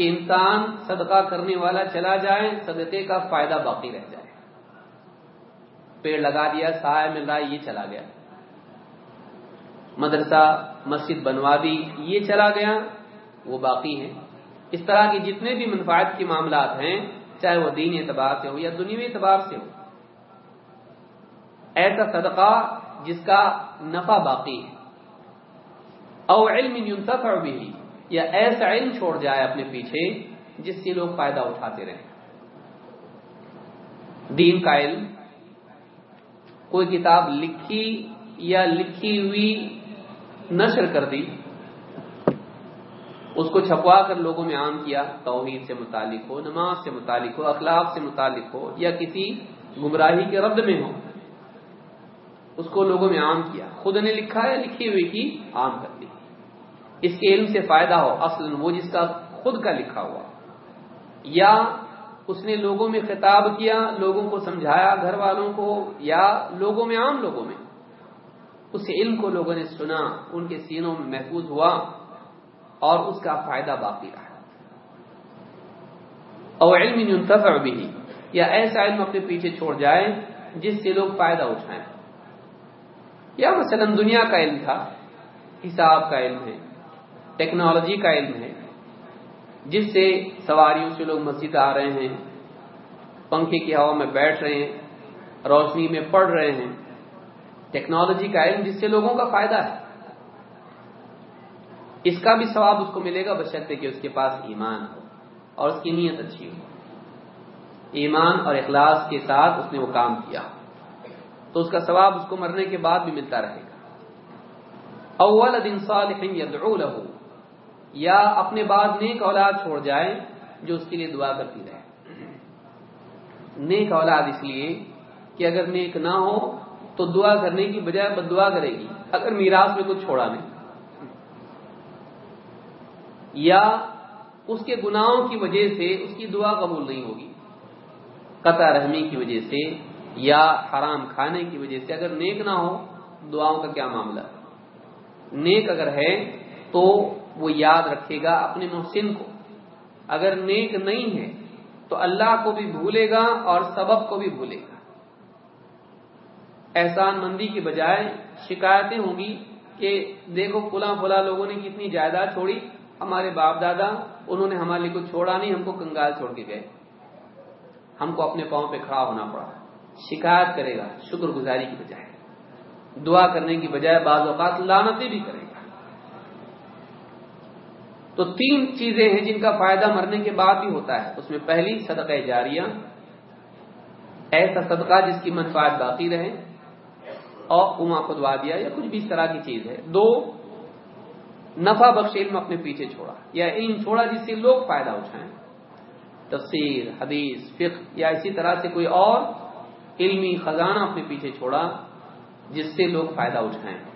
کہ انسان صدقہ کرنے والا چلا جائے، صدقے کا فائدہ باقی رہ جائے۔ پیڑ لگا دیا سایہ مل رہا ہے یہ چلا گیا۔ مدرسہ، مسجد بنوا دی، یہ چلا گیا، وہ باقی ہے اس طرح کے جتنے بھی منفاعت کے معاملات ہیں، چاہے وہ دین اعتبار سے ہو یا دنیا اعتبار سے ہو، ایسا صدقہ جس کا نفع باقی ہے۔ او علم ينتفع به یا ایسا علم چھوڑ جائے اپنے پیچھے جس سے لوگ فائدہ اٹھاتے رہیں۔ دین کا علم، کوئی کتاب لکھی یا لکھی ہوئی نشر کر دی، اس کو چھپوا کر لوگوں میں عام کیا، توحید سے متعلق ہو، نماز سے متعلق ہو، اخلاق سے متعلق ہو، یا کسی گمراہی کے رد میں ہو، اس کو لوگوں میں عام کیا۔ خود نے لکھا یا لکھی ہوئی کی، عام کر دی۔ اس کے علم سے فائدہ ہو، اصل وہ جس کا خود کا لکھا ہوا۔ یا اس نے لوگوں میں خطاب کیا، لوگوں کو سمجھایا گھر والوں کو، یا لوگوں میں، عام لوگوں میں۔ اس علم کو لوگوں نے سنا، ان کے سینوں میں محفوظ ہوا اور اس کا فائدہ باقی رہا۔ اور علم ينتفع بھی یا ایسا علم اپنے پیچھے چھوڑ جائے جس سے لوگ فائدہ اٹھائیں۔ یا مثلا دنیا کا علم تھا، حساب کا علم ہے۔ ٹیکنالوجی کا علم ہے، جس سے سواریوں سے لوگ مسجد آ رہے ہیں، پنکھے کی ہوا میں بیٹھ رہے ہیں، روشنی میں پڑھ رہے ہیں۔ ٹیکنالوجی کا علم جس سے لوگوں کا فائدہ ہے۔ اس کا بھی ثواب اس کو ملے گا بشرطے کہ اس کے پاس ایمان ہو اور اس کی نیت اچھی ہو۔ ایمان اور اخلاص کے ساتھ اس نے وہ کام کیا۔ تو اس کا ثواب اس کو مرنے کے بعد بھی ملتا رہے گا۔ اول دن صالح یدعو له۔ یا اپنے بعد نیک اولاد چھوڑ جائے جو اس کے لیے دعا کرتی رہے نیک اولاد اس لیے کہ اگر نیک نہ ہو تو دعا کرنے کی بجائے بد دعا کرے گی، اگر میراث میں کچھ چھوڑا نہیں۔ یا اس کے گناہوں کی وجہ سے اس کی دعا قبول نہیں ہوگی۔ قطع رحمی کی وجہ سے یا حرام کھانے کی وجہ سے اگر نیک نہ ہو، دعاؤں کا کیا معاملہ؟ نیک اگر ہے تو وہ یاد رکھے گا اپنے محسن کو۔ اگر نیک نہیں ہے تو اللہ کو بھی بھولے گا اور سبب کو بھی بھولے گا۔ احسان مندی کے بجائے شکایتیں ہوں گی کہ دیکھو فلاں فلاں لوگوں نے کتنی جائیداد چھوڑی، ہمارے باپ دادا، انہوں نے ہمارے لیے کچھ چھوڑا نہیں، ہم کو کنگال چھوڑ کے گئے۔ ہم کو اپنے پاؤں پہ کھڑا ہونا پڑا۔ شکایت کرے گا شکر گزاری کی بجائے۔ دعا کرنے کی بجائے بعض اوقات لانتی بھی کرے۔ تو تین چیزیں ہیں جن کا فائدہ مرنے کے بعد بھی ہوتا ہے۔ اس میں پہلی، صدقہ جاریہ۔ ایسا صدقہ جس کی منفاعت باقی رہے۔ اور کما خدوا دیا یا کچھ بھی اس طرح کی چیز ہے۔ دو، نفع بخش علم اپنے پیچھے چھوڑا۔ یا علم چھوڑا جس سے لوگ فائدہ اٹھائیں۔ تفسیر، حدیث، فقہ یا اسی طرح سے کوئی اور علمی خزانہ اپنے پیچھے چھوڑا جس سے لوگ فائدہ اٹھائیں۔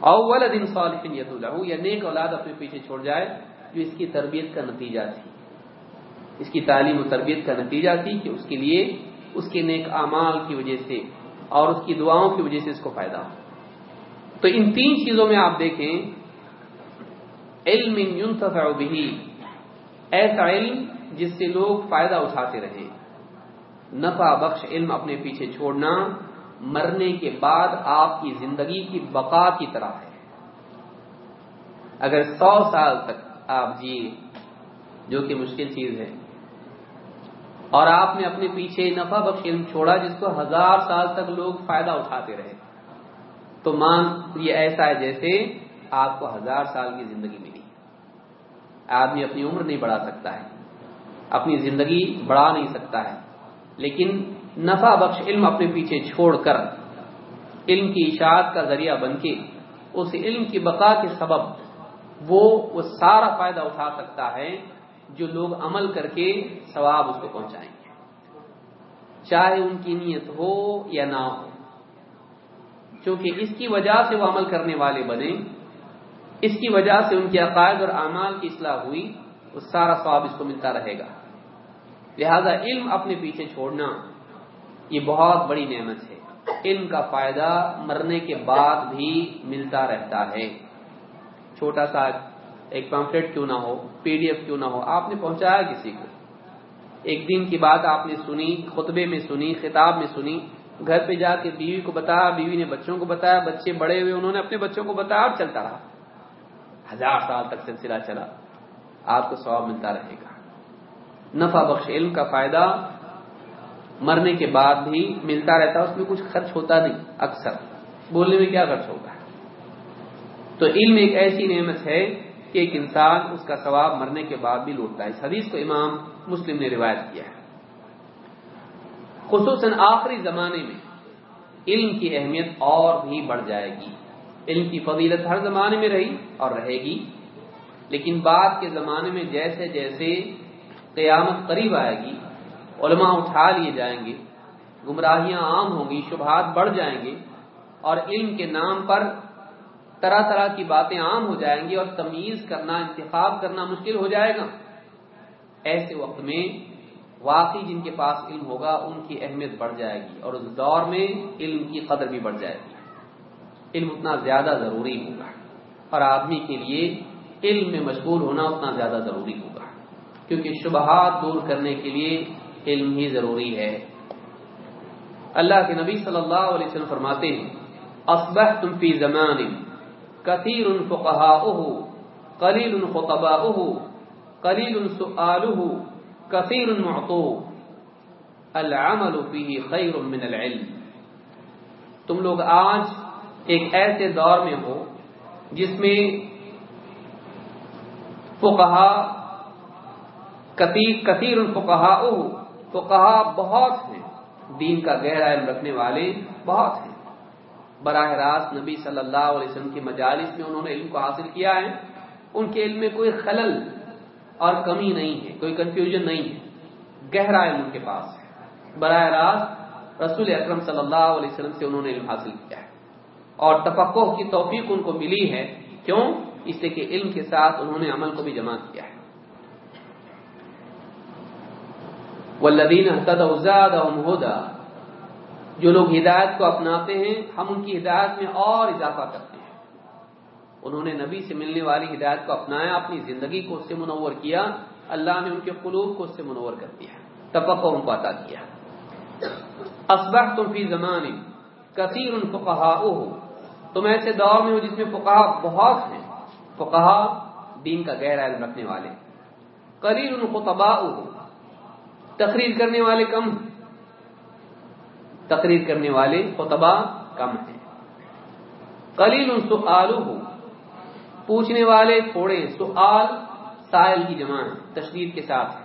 اول دن صالح یت اللہ یا نیک اولاد اپنے پیچھے چھوڑ جائے، جو اس کی تربیت کا نتیجہ تھی۔ اس کی تعلیم و تربیت کا نتیجہ تھی کہ اس کے لیے اس کے نیک اعمال کی وجہ سے اور اس کی دعاؤں کی وجہ سے اس کو فائدہ ہو۔ تو ان تین چیزوں میں آپ دیکھیں، علم ينتفع به ایسا علم جس سے لوگ فائدہ اٹھاتے رہے نفع بخش، علم اپنے پیچھے چھوڑنا مرنے کے بعد آپ کی زندگی کی بقا کی طرح ہے۔ اگر سو سال تک آپ جیے، جو کہ مشکل چیز ہے۔ اور آپ نے اپنے پیچھے نفع بخش علم چھوڑا، جس کو ہزار سال تک لوگ فائدہ اٹھاتے رہے۔ تو مان، یہ ایسا ہے جیسے آپ کو ہزار سال کی زندگی ملی۔ آدمی اپنی عمر نہیں بڑھا سکتا ہے، اپنی زندگی بڑھا نہیں سکتا ہے۔ لیکن نفع بخش علم اپنے پیچھے چھوڑ کر علم کی اشاعت کا ذریعہ بن کے اس علم کی بقا کے سبب وہ وہ سارا فائدہ اٹھا سکتا ہے جو لوگ عمل کر کے ثواب اس کو پہنچائیں گے۔ چاہے ان کی نیت ہو یا نہ ہو۔ کیونکہ اس کی وجہ سے وہ عمل کرنے والے بنے، اس کی وجہ سے ان کے عقائد اور اعمال کی اصلاح ہوئی، وہ سارا ثواب اس کو ملتا رہے گا۔ لہذا علم اپنے پیچھے چھوڑنا یہ بہت بڑی نعمت ہے۔ علم کا فائدہ مرنے کے بعد بھی ملتا رہتا ہے۔ چھوٹا سا ایک پمفلٹ کیوں نہ ہو، پی ڈی ایف کیوں نہ ہو، آپ نے پہنچایا کسی کو؟ ایک دن کی بات آپ نے سنی، خطبے میں سنی، خطاب میں سنی، گھر پہ جا کے بیوی کو بتایا، بیوی نے بچوں کو بتایا، بچے بڑے ہوئے، انہوں نے اپنے بچوں کو بتایا اور چلتا رہا۔ ہزار سال تک سلسلہ چلا، آپ کو سواب ملتا رہے گا۔ نفع بخش، علم کا فائدہ مرنے کے بعد بھی ملتا رہتا اس میں کچھ خرچ ہوتا نہیں، اکثر۔ بولنے میں کیا خرچ ہوگا تو علم ایک ایسی نعمت ہے کہ ایک انسان اس کا ثواب مرنے کے بعد بھی لوٹتا ہے۔ اس حدیث کو امام مسلم نے روایت کیا ہے۔ خصوصاً آخری زمانے میں علم کی اہمیت اور بھی بڑھ جائے گی۔ علم کی فضیلت ہر زمانے میں رہی اور رہے گی، لیکن بعد کے زمانے میں جیسے جیسے قیامت قریب آئے گی علماء اٹھا لیے جائیں گے، گمراہیاں عام ہوں گی، شبہات بڑھ جائیں گے اور علم کے نام پر طرح طرح کی باتیں عام ہو جائیں گی اور تمیز کرنا، انتخاب کرنا مشکل ہو جائے گا۔ ایسے وقت میں واقعی جن کے پاس علم ہوگا، ان کی اہمیت بڑھ جائے گی اور اس دور میں علم کی قدر بھی بڑھ جائے گی۔ علم اتنا زیادہ ضروری ہوگا۔ اور آدمی کے لیے علم میں مشغول ہونا اتنا زیادہ ضروری ہوگا۔ کیونکہ شبہات دور کرنے کے لیے علم ہی ضروری ہے۔ اللہ کے نبی صلی اللہ علیہ وسلم فرماتے ہیں اسبح تم فی زمان کثیر فقہاؤہ قلیل خطباؤہ قلیل سؤالہ کثیر معطو۔ العمل فیہ خیر من العلم۔ تم لوگ آج ایک ایسے دور میں ہو جس میں فقہا کثیر الفقہاؤہ تو کہا بہت ہیں۔ دین کا گہرا علم رکھنے والے بہت ہیں۔ براہ راست نبی صلی اللہ علیہ وسلم کی مجالس میں انہوں نے علم کو حاصل کیا ہے۔ ان کے علم میں کوئی خلل اور کمی نہیں ہے، کوئی کنفیوژن نہیں ہے۔ گہرا علم ان کے پاس ہے۔ براہ راست رسول اکرم صلی اللہ علیہ وسلم سے انہوں نے علم حاصل کیا ہے۔ اور تفقع کی توفیق ان کو ملی ہے۔ کیوں؟ اس سے کہ علم کے ساتھ انہوں نے عمل کو بھی جمع کیا ہے۔ والذین اهتدوا زادهم هدى. جو لوگ ہدایت کو اپناتے ہیں، ہم ان کی ہدایت میں اور اضافہ کرتے ہیں۔ انہوں نے نبی سے ملنے والی ہدایت کو اپنایا، اپنی زندگی کو اس سے منور کیا، اللہ نے ان کے قلوب کو اس سے منور کر دیا تفقع ان کو عطا کیا۔ اصبحتم فی زمان کثیر فقہاؤہ تم ایسے دور میں ہو جس میں فقہا بہت ہیں۔ فقہا دین کا گہرا علم رکھنے والے۔ قلیل خطباؤہ تقریر کرنے والے کم تقریر کرنے والے خطبہ کم ہیں۔ قلیل سؤال پوچھنے والے تھوڑے سؤال سائل کی جمع ہے تشدید کے ساتھ۔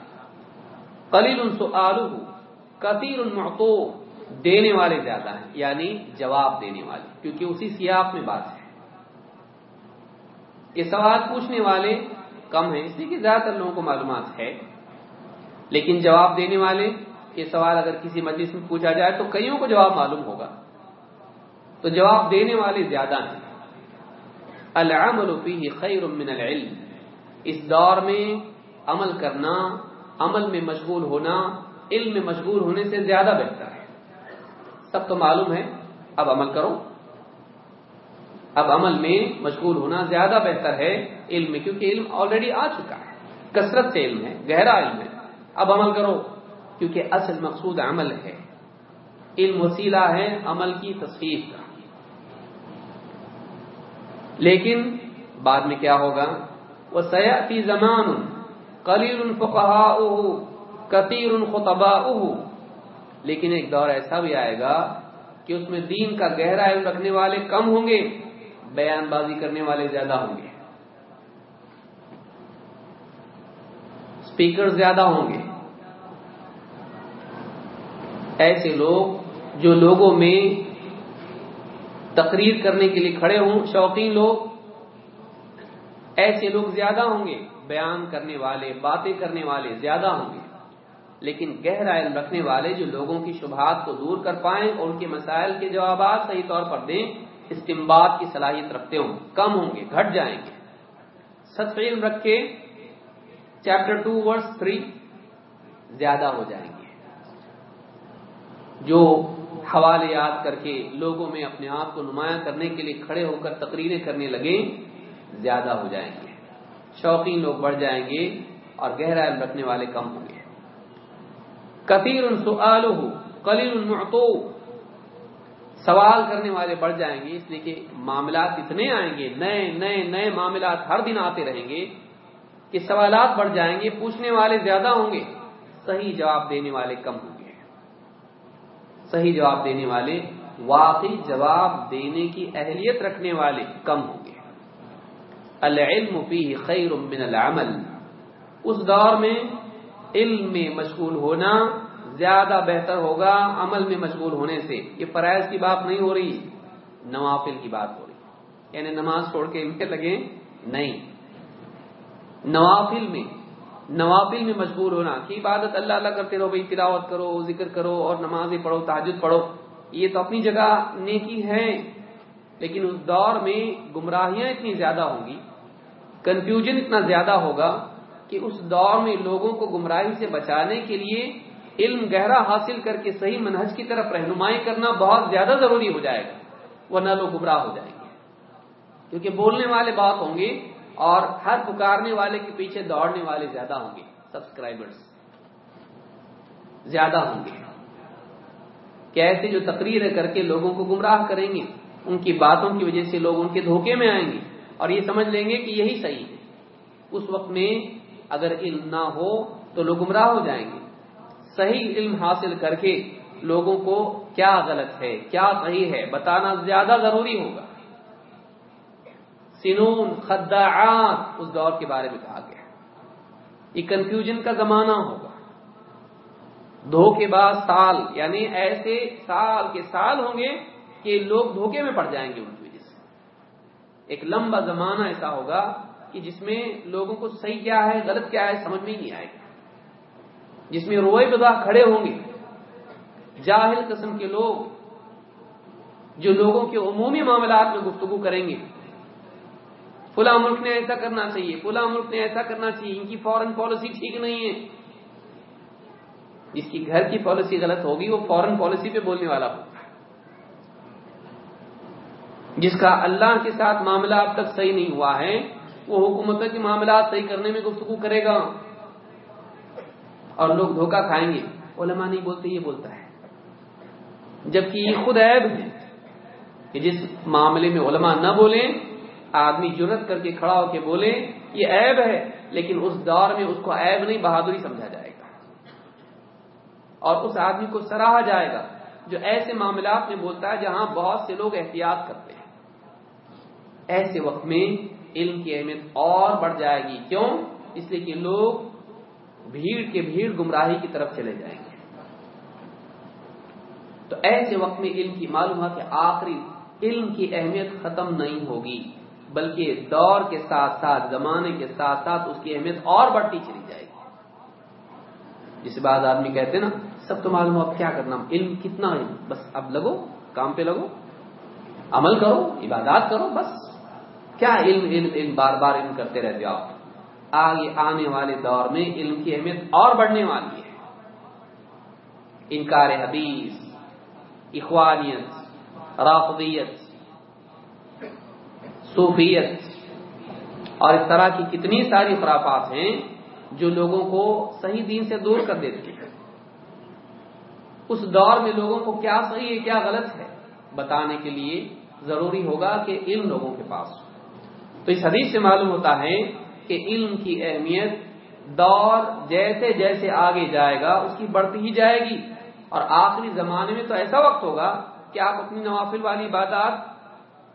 قلیل سؤال کثیر معطو۔ دینے والے زیادہ ہیں یعنی جواب دینے والے، کیونکہ اسی سیاق میں بات ہے۔ یہ سوال پوچھنے والے کم ہیں، اس لیے کہ زیادہ تر لوگوں کو معلومات ہے۔ لیکن جواب دینے والے یہ سوال اگر کسی مجلس میں پوچھا جائے تو کئیوں کو جواب معلوم ہوگا؟ تو جواب دینے والے زیادہ ہیں۔ العمل فیہ خیر من العلم۔ اس دور میں عمل کرنا، عمل میں مشغول ہونا، علم میں مشغول ہونے سے زیادہ بہتر ہے۔ سب تو معلوم ہے، اب عمل کرو۔ اب عمل میں مشغول ہونا زیادہ بہتر ہے علم میں، کیونکہ علم آلریڈی آ چکا ہے۔ کثرت سے علم ہے، گہرا علم ہے۔ اب عمل کرو، کیونکہ اصل مقصود عمل ہے۔ علم وسیلہ ہے عمل کی تصویر کا۔ لیکن بعد میں کیا ہوگا؟ وہ سیاتی زمان کلیل الفقہ کثیر الخطبا لیکن ایک دور ایسا بھی آئے گا کہ اس میں دین کا گہرا علم رکھنے والے کم ہوں گے، بیان بازی کرنے والے زیادہ ہوں گے۔ اسپیکر زیادہ ہوں گے۔ ایسے لوگ جو لوگوں میں تقریر کرنے کے لیے کھڑے ہوں، شوقین لوگ، ایسے لوگ زیادہ ہوں گے۔ بیان کرنے والے، باتیں کرنے والے زیادہ ہوں گے۔ لیکن گہرا علم رکھنے والے جو لوگوں کی شبہات کو دور کر پائیں، اور ان کے مسائل کے جوابات صحیح طور پر دیں استمباد کی صلاحیت رکھتے ہوں۔ کم ہوں گے، گھٹ جائیں گے۔ سچ علم رکھے چیپٹر ٹو ورس تھری زیادہ ہو جائیں گے۔ جو حوالے یاد کر کے لوگوں میں اپنے آپ کو نمایاں کرنے کے لیے کھڑے ہو کر تقریریں کرنے لگے زیادہ ہو جائیں گے۔ شوقین لوگ بڑھ جائیں گے اور گہرا علم رکھنے والے کم ہوں گے۔ کثیر سوال ہو کلیل سوال کرنے والے بڑھ جائیں گے، اس لیے کہ معاملات اتنے آئیں گے، نئے نئے نئے معاملات ہر دن آتے رہیں گے۔ کہ سوالات بڑھ جائیں گے، پوچھنے والے زیادہ ہوں گے، صحیح جواب دینے والے کم ہوں گے۔ صحیح جواب دینے والے، واقعی جواب دینے کی اہلیت رکھنے والے کم ہوں گے۔ العلم فیہ خیر من العمل۔ اس دور میں علم میں مشغول ہونا زیادہ بہتر ہوگا عمل میں مشغول ہونے سے۔ یہ فرائض کی بات نہیں ہو رہی، نوافل کی بات ہو رہی۔ یعنی نماز چھوڑ کے ان کے لگے؟ نہیں۔ نوافل میں نوافل میں مشغول ہونا۔ کہ عبادت اللہ اللہ کرتے رہو، بھائی تلاوت کرو، ذکر کرو اور نماز پڑھو تاجد پڑھو۔ یہ تو اپنی جگہ نیکی ہے لیکن اس دور میں گمراہیاں اتنی زیادہ ہوں گی کنفیوژن اتنا زیادہ ہوگا کہ اس دور میں لوگوں کو گمراہی سے بچانے کے لیے علم گہرا حاصل کر کے صحیح منہج کی طرف رہنمائی کرنا بہت زیادہ ضروری ہو جائے گا، ورنہ لوگ گمراہ ہو جائیں گے۔ کیونکہ بولنے والے بہت ہوں گے اور ہر پکارنے والے کے پیچھے دوڑنے والے زیادہ ہوں گے سبسکرائبرز زیادہ ہوں گے۔ کہ ایسے جو تقریر کر کے لوگوں کو گمراہ کریں گے، ان کی باتوں کی وجہ سے لوگ ان کے دھوکے میں آئیں گے۔ اور یہ سمجھ لیں گے کہ یہی صحیح ہے۔ اس وقت میں اگر علم نہ ہو تو لوگ گمراہ ہو جائیں گے۔ صحیح علم حاصل کر کے لوگوں کو کیا غلط ہے، کیا صحیح ہے، بتانا زیادہ ضروری ہوگا۔ سنون، خداعات، اس دور کے بارے میں کہا گیا یہ کنفیوژن کا زمانہ ہوگا۔ دھوکے بعد سال یعنی ایسے سال کے سال ہوں گے کہ لوگ دھوکے میں پڑ جائیں گے ان کی وجہ سے۔ ایک لمبا زمانہ ایسا ہوگا کہ جس میں لوگوں کو صحیح کیا ہے، غلط کیا ہے، سمجھ میں ہی نہیں آئے گا۔ جس میں روئے بدا کھڑے ہوں گے۔ جاہل قسم کے لوگ جو لوگوں کے عمومی معاملات میں گفتگو کریں گے۔ فلاں ملک نے ایسا کرنا چاہیے، فلاں ملک نے ایسا کرنا چاہیے، ان کی فورن پالیسی ٹھیک نہیں ہے۔ جس کی گھر کی پالیسی غلط ہوگی، وہ فورن پالیسی پہ بولنے والا ہوگا جس کا اللہ کے ساتھ معاملہ اب تک صحیح نہیں ہوا ہے، وہ حکومت کے معاملات صحیح کرنے میں گفتگو کرے گا۔ اور لوگ دھوکہ کھائیں گے۔ علماء نہیں بولتے، یہ بولتا ہے۔ جبکہ یہ خود عیب ہے کہ جس معاملے میں علماء نہ بولیں آدمی جرت کر کے کھڑا ہو کے بولے، یہ عیب ہے، لیکن اس دور میں اس کو عیب نہیں، بہادری سمجھا جائے گا۔ اور اس آدمی کو سراہا جائے گا، جو ایسے معاملات میں بولتا ہے جہاں بہت سے لوگ احتیاط کرتے ہیں۔ ایسے وقت میں علم کی اہمیت اور بڑھ جائے گی۔ کیوں؟ اس لیے کہ لوگ بھیڑ کے بھیڑ گمراہی کی طرف چلے جائیں گے۔ تو ایسے وقت میں علم کی معلوم ہے کہ آخری علم کی اہمیت ختم نہیں ہوگی۔ بلکہ دور کے ساتھ ساتھ، زمانے کے ساتھ ساتھ اس کی اہمیت اور بڑھتی چلی جائے گی۔ جس بعد آدمی کہتے نا، سب تو معلوم اب کیا کرنا، علم کتنا ہے؟ بس اب لگو، کام پہ لگو، عمل کرو، عبادات کرو، بس۔ کیا علم علم علم، بار بار علم کرتے رہتے آپ؟ آگے آنے والے دور میں علم کی اہمیت اور بڑھنے والی ہے۔ انکار حدیث، اخوانیت، رافضیت صوفیت۔ اور اس طرح کی کتنی ساری خرافات ہیں جو لوگوں کو صحیح دین سے دور کر دیتی ہیں۔ اس دور میں لوگوں کو کیا صحیح ہے، کیا غلط ہے، بتانے کے لیے ضروری ہوگا کہ علم لوگوں کے پاس تو اس حدیث سے معلوم ہوتا ہے کہ علم کی اہمیت دور جیسے جیسے آگے جائے گا، اس کی بڑھتی ہی جائے گی۔ اور آخری زمانے میں تو ایسا وقت ہوگا کہ آپ اپنی نوافل والی عبادات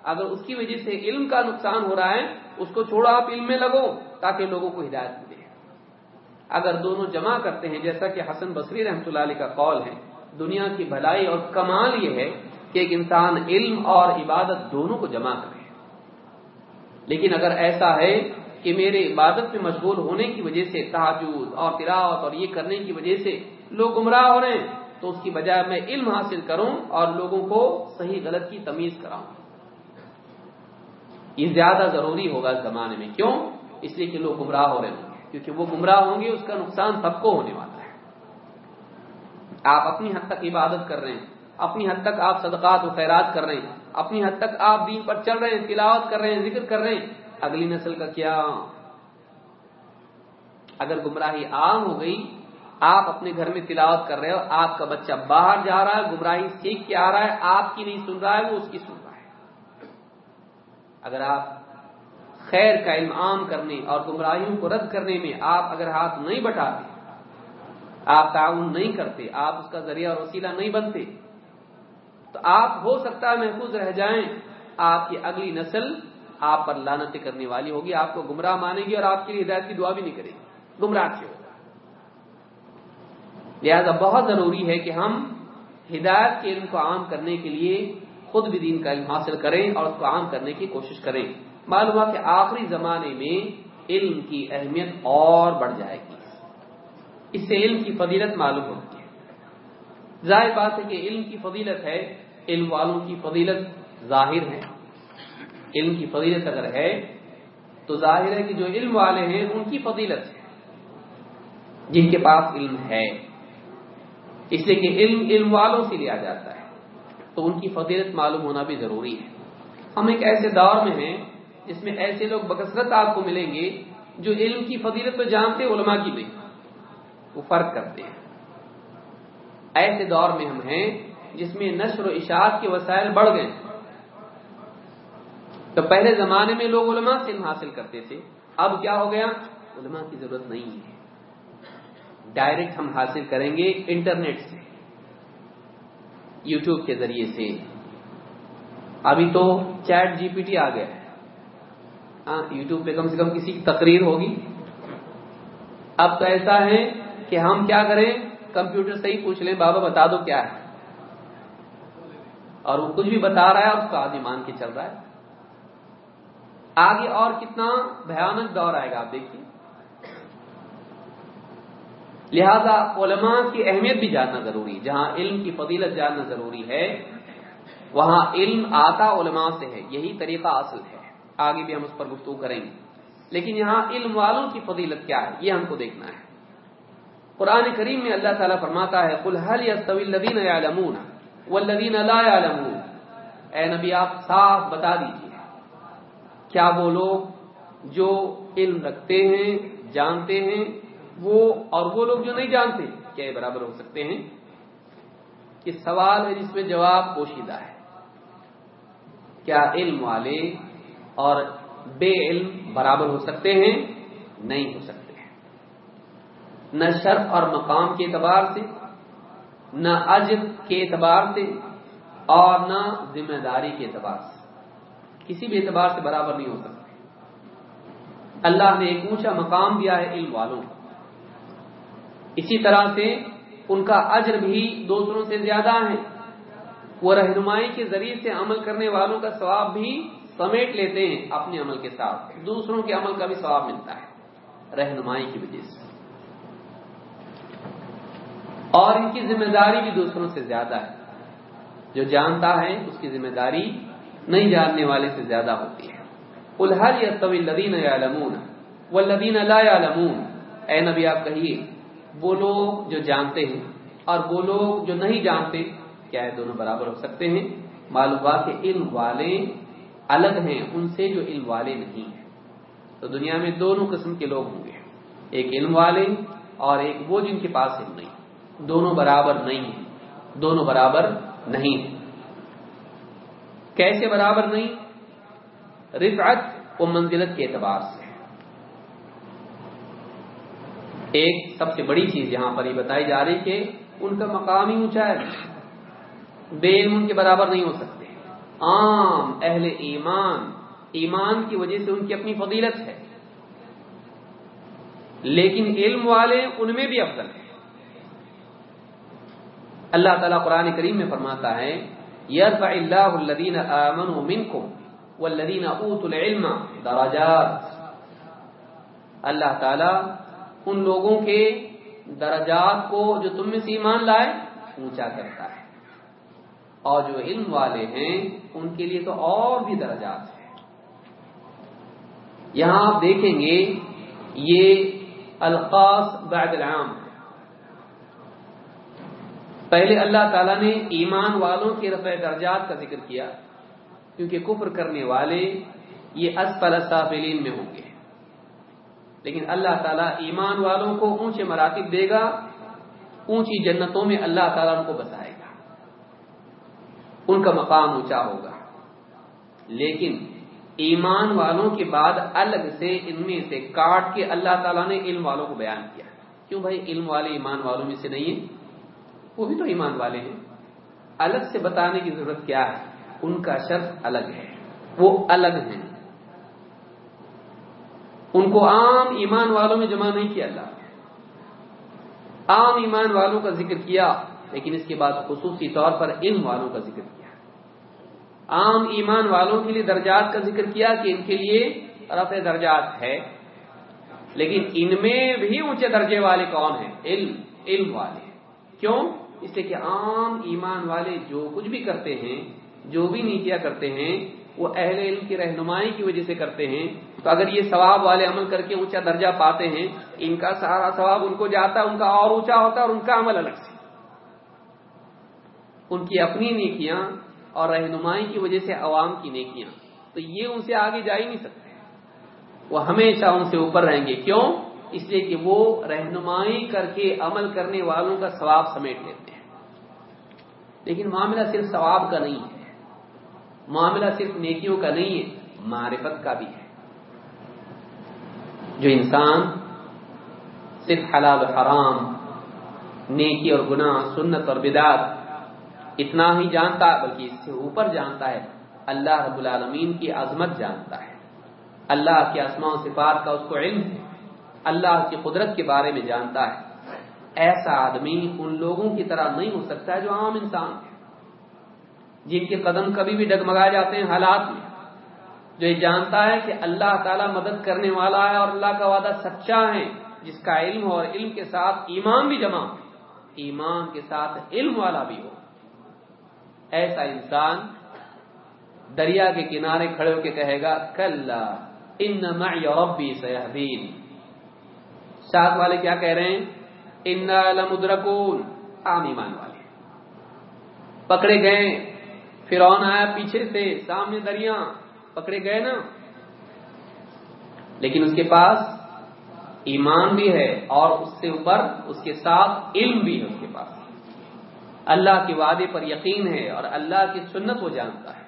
اگر اس کی وجہ سے علم کا نقصان ہو رہا ہے، اس کو چھوڑو، آپ علم میں لگو تاکہ لوگوں کو ہدایت ملے۔ اگر دونوں جمع کرتے ہیں، جیسا کہ حسن بصری رحمۃ اللہ علیہ کا قول ہے، دنیا کی بھلائی اور کمال یہ ہے کہ ایک انسان علم اور عبادت دونوں کو جمع کرے۔ لیکن اگر ایسا ہے کہ میرے عبادت میں مشغول ہونے کی وجہ سے تحجد اور تلاوت اور یہ کرنے کی وجہ سے لوگ گمراہ ہو رہے ہیں، تو اس کی بجائے میں علم حاصل کروں اور لوگوں کو صحیح غلط کی تمیز کراؤں۔ یہ زیادہ ضروری ہوگا اس زمانے میں. کیوں؟ اس لیے کہ لوگ گمراہ ہو رہے ہوں گے. کیونکہ وہ گمراہ ہوں گے، اس کا نقصان سب کو ہونے والا ہے. آپ اپنی حد تک عبادت کر رہے ہیں، اپنی حد تک آپ صدقات و خیرات کر رہے ہیں، اپنی حد تک آپ دین پر چل رہے ہیں، تلاوت کر رہے ہیں، ذکر کر رہے ہیں، اگلی نسل کا کیا؟ اگر گمراہی عام ہو گئی، آپ اپنے گھر میں تلاوت کر رہے ہو، آپ کا بچہ باہر جا رہا ہے، گمراہی سیکھ کے آ رہا ہے، آپ کی نہیں سن رہا ہے، وہ اس کی سن اگر آپ خیر کا علم عام کرنے اور گمراہیوں کو رد کرنے میں آپ اگر ہاتھ نہیں بٹاتے، آپ تعاون نہیں کرتے، آپ اس کا ذریعہ اور وسیلہ نہیں بنتے، تو آپ ہو سکتا ہے محفوظ رہ جائیں، آپ کی اگلی نسل آپ پر لانتیں کرنے والی ہوگی، آپ کو گمراہ مانے گی اور آپ کے لیے ہدایت کی دعا بھی نہیں کرے گی، گمراہ سے ہوگا لہذا بہت ضروری ہے کہ ہم ہدایت کے علم کو عام کرنے کے لیے خود بھی دین کا علم حاصل کریں اور اس کو عام کرنے کی کوشش کریں۔ معلوم ہوا کہ آخری زمانے میں علم کی اہمیت اور بڑھ جائے گی۔ اس سے علم کی فضیلت معلوم ہوتی ہے۔ ظاہر بات ہے کہ علم کی فضیلت ہے، علم والوں کی فضیلت ظاہر ہے۔ علم کی فضیلت اگر ہے، تو ظاہر ہے کہ جو علم والے ہیں، ان کی فضیلت ہے۔ جن کے پاس علم ہے۔ اس لیے کہ علم علم والوں سے لیا جاتا ہے۔ تو ان کی فضیلت معلوم ہونا بھی ضروری ہے۔ ہم ایک ایسے دور میں ہیں جس میں ایسے لوگ بکثرت آپ کو ملیں گے جو علم کی فضیلت تو جانتے علماء کی نہیں۔ وہ فرق کرتے ہیں۔ ایسے دور میں ہم ہیں جس میں نشر و اشاعت کے وسائل بڑھ گئے۔ تو پہلے زمانے میں لوگ علماء سے علم حاصل کرتے تھے، اب کیا ہو گیا؟ علماء کی ضرورت نہیں ہے۔ ڈائریکٹ ہم حاصل کریں گے انٹرنیٹ سے۔ یوٹیوب کے ذریعے سے۔ ابھی تو چیٹ جی پی ٹی آ گیا۔ ہے ہاں یوٹیوب پہ کم سے کم کسی کی تقریر ہوگی۔ اب تو ایسا ہے کہ ہم کیا کریں، کمپیوٹر سے ہی پوچھ لیں، بابا بتا دو کیا ہے۔ اور وہ کچھ بھی بتا رہا ہے اس کو آدمی مان کے چل رہا ہے۔ آگے اور کتنا بھیانک دور آئے گا، آپ دیکھیے۔ لہذا علماء کی اہمیت بھی جاننا ضروری جہاں علم کی فضیلت جاننا ضروری ہے، وہاں علم آتا علماء سے ہے، یہی طریقہ اصل ہے۔ آگے بھی ہم اس پر گفتگو کریں گے۔ لیکن یہاں علم والوں کی فضیلت کیا ہے؟ یہ ہم کو دیکھنا ہے۔ قرآن کریم میں اللہ تعالیٰ فرماتا ہے اے نبی، آپ صاف بتا دیجیے کیا وہ لوگ جو علم رکھتے ہیں، جانتے ہیں وہ اور وہ لوگ جو نہیں جانتے کیا یہ برابر ہو سکتے ہیں کہ سوال ہے جس میں جواب پوشیدہ ہے۔ کیا علم والے اور بے علم برابر ہو سکتے ہیں؟ نہیں ہو سکتے۔ ہیں نہ شرف اور مقام کے اعتبار سے، نہ عجب کے اعتبار سے اور نہ ذمہ داری کے اعتبار سے۔ کسی بھی اعتبار سے برابر نہیں ہو سکتے۔ اللہ نے ایک اونچا مقام دیا ہے علم والوں کو۔ اسی طرح سے ان کا اجر بھی دوسروں سے زیادہ ہے۔ وہ رہنمائی کے ذریعے سے عمل کرنے والوں کا ثواب بھی سمیٹ لیتے ہیں اپنے عمل کے ساتھ۔ دوسروں کے عمل کا بھی ثواب ملتا ہے رہنمائی کی وجہ سے۔ اور ان کی ذمہ داری بھی دوسروں سے زیادہ ہے۔ جو جانتا ہے اس کی ذمہ داری نہیں جاننے والے سے زیادہ ہوتی ہے۔ الحل یا طویل لدین یا لمون وہ لدین اللہ اے نبی، آپ کہیے وہ لوگ جو جانتے ہیں اور وہ لوگ جو نہیں جانتے، کیا ہے دونوں برابر ہو سکتے ہیں؟ معلومات کے علم والے الگ ہیں، ان سے جو علم والے نہیں ہیں۔ تو دنیا میں دونوں قسم کے لوگ ہوں گے۔ ایک علم والے اور ایک وہ جن کے پاس علم نہیں۔ دونوں برابر نہیں ہیں۔ دونوں برابر نہیں ہیں۔ کیسے برابر نہیں؟ رفعت و منزلت کے اعتبار سے۔ ایک سب سے بڑی چیز یہاں پر یہ بتائی جا رہی کہ ان کا مقام ہی اونچا ہے۔ بے علم ان کے برابر نہیں ہو سکتے۔ عام اہل ایمان ایمان کی وجہ سے ان کی اپنی فضیلت ہے۔ لیکن علم والے ان میں بھی افضل ہیں۔ اللہ تعالیٰ قرآن کریم میں فرماتا ہے، یرفع اللہ الذین آمنوا منکم والذین اوتوا العلم درجات۔ اللہ تعالیٰ ان لوگوں کے درجات کو جو تم میں سے ایمان لائے، اونچا کرتا ہے۔ اور جو علم والے ہیں، ان کے لیے تو اور بھی درجات ہیں۔ یہاں آپ دیکھیں گے، یہ القاص بعد العام۔ پہلے اللہ تعالیٰ نے ایمان والوں کے رفع درجات کا ذکر کیا، کیونکہ کفر کرنے والے یہ اسفل اسافلین میں ہوں گے۔ لیکن اللہ تعالیٰ ایمان والوں کو اونچے مراتب دے گا، اونچی جنتوں میں اللہ تعالیٰ ان کو بتائے گا۔ ان کا مقام اونچا ہوگا۔ لیکن ایمان والوں کے بعد الگ سے ان میں سے کاٹ کے اللہ تعالیٰ نے علم والوں کو بیان کیا۔ کیوں بھائی؟ علم والے ایمان والوں میں سے نہیں ہیں۔ وہ بھی تو ایمان والے ہیں۔ الگ سے بتانے کی ضرورت کیا ہے؟ ان کا شرط الگ ہے۔ وہ الگ ہیں۔ ان کو عام ایمان والوں میں جمع نہیں کیا اللہ۔ عام ایمان والوں کا ذکر کیا، لیکن اس کے بعد خصوصی طور پر علم والوں کا ذکر کیا۔ عام ایمان والوں کے لیے درجات کا ذکر کیا کہ ان کے لیے رفع درجات ہے، لیکن ان میں بھی اونچے درجے والے کون ہیں؟ علم علم والے۔ کیوں؟ اس لیے کہ عام ایمان والے جو کچھ بھی کرتے ہیں، جو بھی نیتیاں کرتے ہیں وہ اہل علم کی رہنمائی کی وجہ سے کرتے ہیں، تو اگر یہ ثواب والے عمل کر کے اونچا درجہ پاتے ہیں، ان کا سارا ثواب ان کو جاتا ہے ان کا اور اونچا ہوتا ہے اور ان کا عمل الگ سے۔ ان کی اپنی نیکیاں اور رہنمائی کی وجہ سے عوام کی نیکیاں۔ تو یہ ان سے آگے جا ہی نہیں سکتے۔ وہ ہمیشہ ان سے اوپر رہیں گے۔ کیوں؟ اس لیے کہ وہ رہنمائی کر کے عمل کرنے والوں کا ثواب سمیٹ لیتے ہیں۔ لیکن معاملہ صرف ثواب کا نہیں ہے۔ معاملہ صرف نیکیوں کا نہیں ہے، معرفت کا بھی ہے۔ جو انسان صرف حلال حرام، نیکی اور گناہ، سنت اور بدعت، اتنا ہی جانتا بلکہ اس سے اوپر جانتا ہے، اللہ رب العالمین کی عظمت جانتا ہے۔ اللہ کے اسماء و صفات کا اس کو علم ہے۔ اللہ کی قدرت کے بارے میں جانتا ہے۔ ایسا آدمی ان لوگوں کی طرح نہیں ہو سکتا ہے جو عام انسان ہے۔ جن کے قدم کبھی بھی ڈگمگائے جاتے ہیں حالات میں۔ جو یہ جانتا ہے کہ اللہ تعالیٰ مدد کرنے والا ہے اور اللہ کا وعدہ سچا ہے، جس کا علم اور علم کے ساتھ ایمان بھی جمع ہو، ایمان کے ساتھ علم والا بھی ہو۔ ایسا انسان دریا کے کنارے کھڑے ہو کے کہے گا کل ان ربی سیاحدین ساتھ والے کیا کہہ رہے ہیں؟ ان لمدرکون. عام ایمان والے۔ پکڑے گئے فرعون آیا پیچھے سے، سامنے دریا، پکڑے گئے نا۔ لیکن اس کے پاس ایمان بھی ہے اور اس سے اوپر اس کے ساتھ علم بھی ہے اس کے پاس۔ اللہ کے وعدے پر یقین ہے اور اللہ کی سنت وہ جانتا ہے۔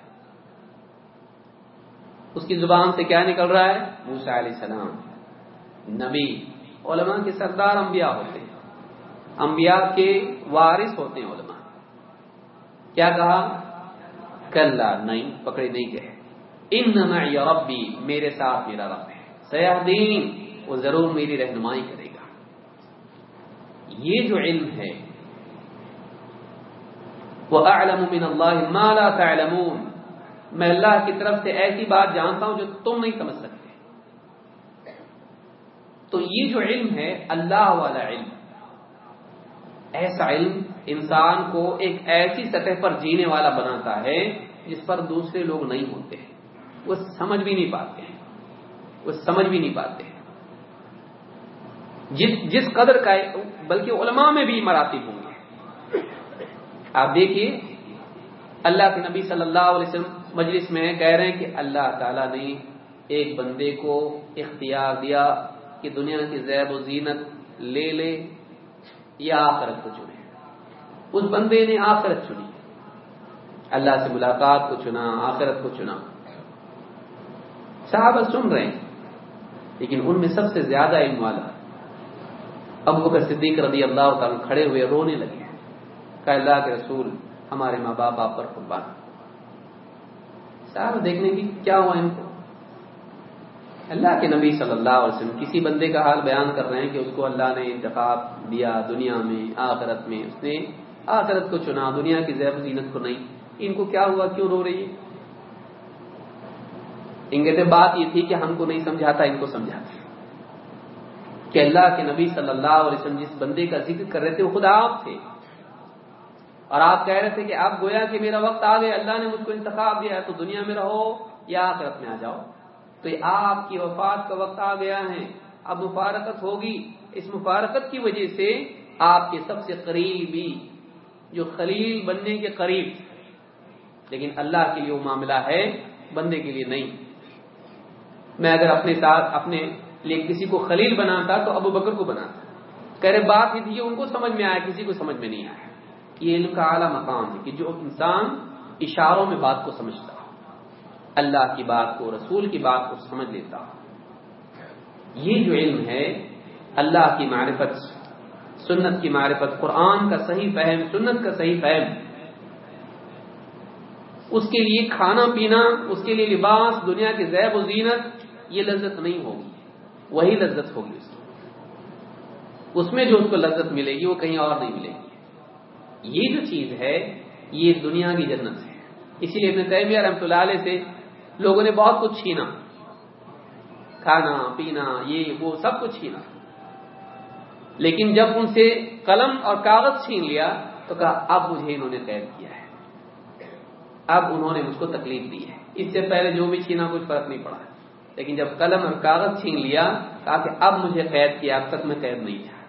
اس کی زبان سے کیا نکل رہا ہے؟ موسا علیہ السلام۔ نبی، علماء کے سردار انبیاء ہوتے ہیں۔ انبیاء کے وارث ہوتے ہیں علماء۔ کیا کہا؟ کل نہیں پکڑے نہیں گئے ان ربی، میرے ساتھ میرا رب ہے۔ سیاح دین وہ ضرور میری رہنمائی کرے گا۔ یہ جو علم ہے، وہ اعلم من اللہ ما لا تعلمون۔ میں اللہ کی طرف سے ایسی بات جانتا ہوں جو تم نہیں سمجھ سکتے۔ تو یہ جو علم ہے، اللہ والا علم۔ ایسا علم انسان کو ایک ایسی سطح پر جینے والا بناتا ہے جس پر دوسرے لوگ نہیں ہوتے وہ سمجھ بھی نہیں پاتے ہیں۔ وہ سمجھ بھی نہیں پاتے جس جس قدر کا بلکہ علماء میں بھی مراتب ہوں گے۔ آپ دیکھیے، اللہ کے نبی صلی اللہ علیہ وسلم مجلس میں کہہ رہے ہیں کہ اللہ تعالیٰ نے ایک بندے کو اختیار دیا کہ دنیا کی زیب و زینت لے لے یا آخرت کو چنے۔ اس بندے نے آخرت چنی۔ اللہ سے ملاقات کو چنا، آخرت کو چنا۔ صحابہ سن رہے ہیں، لیکن ان میں سب سے زیادہ علم والا ابو بکر صدیق رضی اللہ تعالیٰ کھڑے ہوئے رونے لگے۔ کہ اللہ کے رسول، ہمارے ماں باپ آپ پر قربان۔ صاحب دیکھنے کی کیا ہوا ان کو؟ اللہ کے نبی صلی اللہ علیہ وسلم کسی بندے کا حال بیان کر رہے ہیں کہ اس کو اللہ نے انتخاب دیا دنیا میں، آخرت میں، اس نے آخرت کو چنا، دنیا کی زیب زینت کو نہیں۔ ان کو کیا ہوا؟ کیوں رو رہی ہے ان کہتے بات یہ تھی کہ ہم کو نہیں سمجھاتا، ان کو سمجھاتا کہ اللہ کے نبی صلی اللہ علیہ وسلم جس بندے کا ذکر کر رہے تھے، وہ خدا آپ تھے۔ اور آپ کہہ رہے تھے کہ آپ گویا کہ میرا وقت آ گیا، اللہ نے مجھ کو انتخاب دیا ہے، تو دنیا میں رہو یا آخرت میں آ جاؤ۔ تو یہ آپ کی وفات کا وقت آ گیا ہے۔ اب مفارقت ہوگی۔ اس مفارقت کی وجہ سے آپ کے سب سے قریبی جو خلیل بننے کے قریب۔ لیکن اللہ کے لیے وہ معاملہ ہے، بندے کے لیے نہیں۔ میں اگر اپنے ساتھ، اپنے لیے کسی کو خلیل بناتا تو ابو بکر کو بناتا۔ کہہ رہے، بات ہی تھی ان کو سمجھ میں آیا، کسی کو سمجھ میں نہیں آیا۔ یہ علم کا اعلیٰ مقام ہے کہ جو انسان اشاروں میں بات کو سمجھتا اللہ کی بات کو، رسول کی بات کو سمجھ لیتا یہ جو علم ہے، اللہ کی معرفت سنت کی معرفت، قرآن کا صحیح فہم، سنت کا صحیح فہم۔ اس کے لیے کھانا پینا، اس کے لیے لباس، دنیا کی زیب و زینت، یہ لذت نہیں ہوگی۔ وہی لذت ہوگی اس کی اس میں جو اس کو لذت ملے گی، وہ کہیں اور نہیں ملے گی۔ یہ جو چیز ہے، یہ دنیا کی جنت ہے۔ اسی لیے ابن تیمیہ رحمۃ اللہ علیہ سے لوگوں نے بہت کچھ چھینا۔ کھانا، پینا، یہ، وہ، سب کچھ چھینا۔ لیکن جب ان سے قلم اور کاغذ چھین لیا تو کہا، اب مجھے انہوں نے قید کیا ہے۔ اب انہوں نے مجھ کو تکلیف دی ہے۔ اس سے پہلے جو بھی چھینا کچھ فرق نہیں پڑا۔ لیکن جب قلم اور کاغذ چھین لیا، کہا کہ اب مجھے قید کیا، اب تک میں قید نہیں تھا۔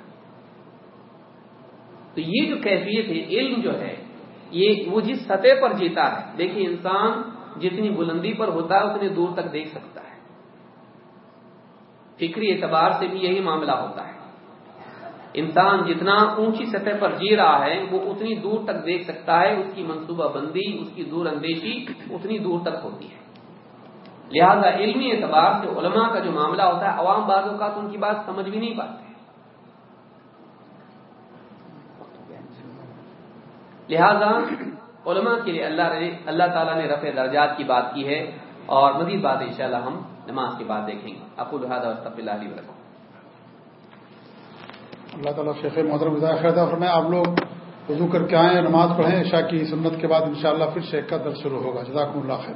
تو یہ جو کیفیت ہے، علم جو ہے، یہ وہ جس سطح پر جیتا ہے دیکھیے انسان جتنی بلندی پر ہوتا ہے اتنی دور تک دیکھ سکتا ہے۔ فکری اعتبار سے بھی یہی معاملہ ہوتا ہے۔ انسان جتنا اونچی سطح پر جی رہا ہے، وہ اتنی دور تک دیکھ سکتا ہے، اس کی منصوبہ بندی، اس کی دور اندیشی اتنی دور تک ہوتی ہے۔ لہذا علمی اعتبار سے علماء کا جو معاملہ ہوتا ہے، عوام بعضوں کا تو ان کی بات سمجھ بھی نہیں پاتے۔ لہذا علماء کے لیے اللہ نے، اللہ تعالیٰ نے رفع درجات کی بات کی ہے اور مزید بات انشاءاللہ ہم نماز کے بعد دیکھیں گے۔ ابو الحاد اور اللہ تعالیٰ شیخ محترم فرمائے۔ آپ لوگ وضو کر کے آئیں نماز پڑھیں۔ عشاء کی سنت کے بعد انشاءاللہ پھر شیخ کا درد شروع ہوگا۔ جزاکم اللہ خیر۔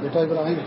بیٹا ابراہیم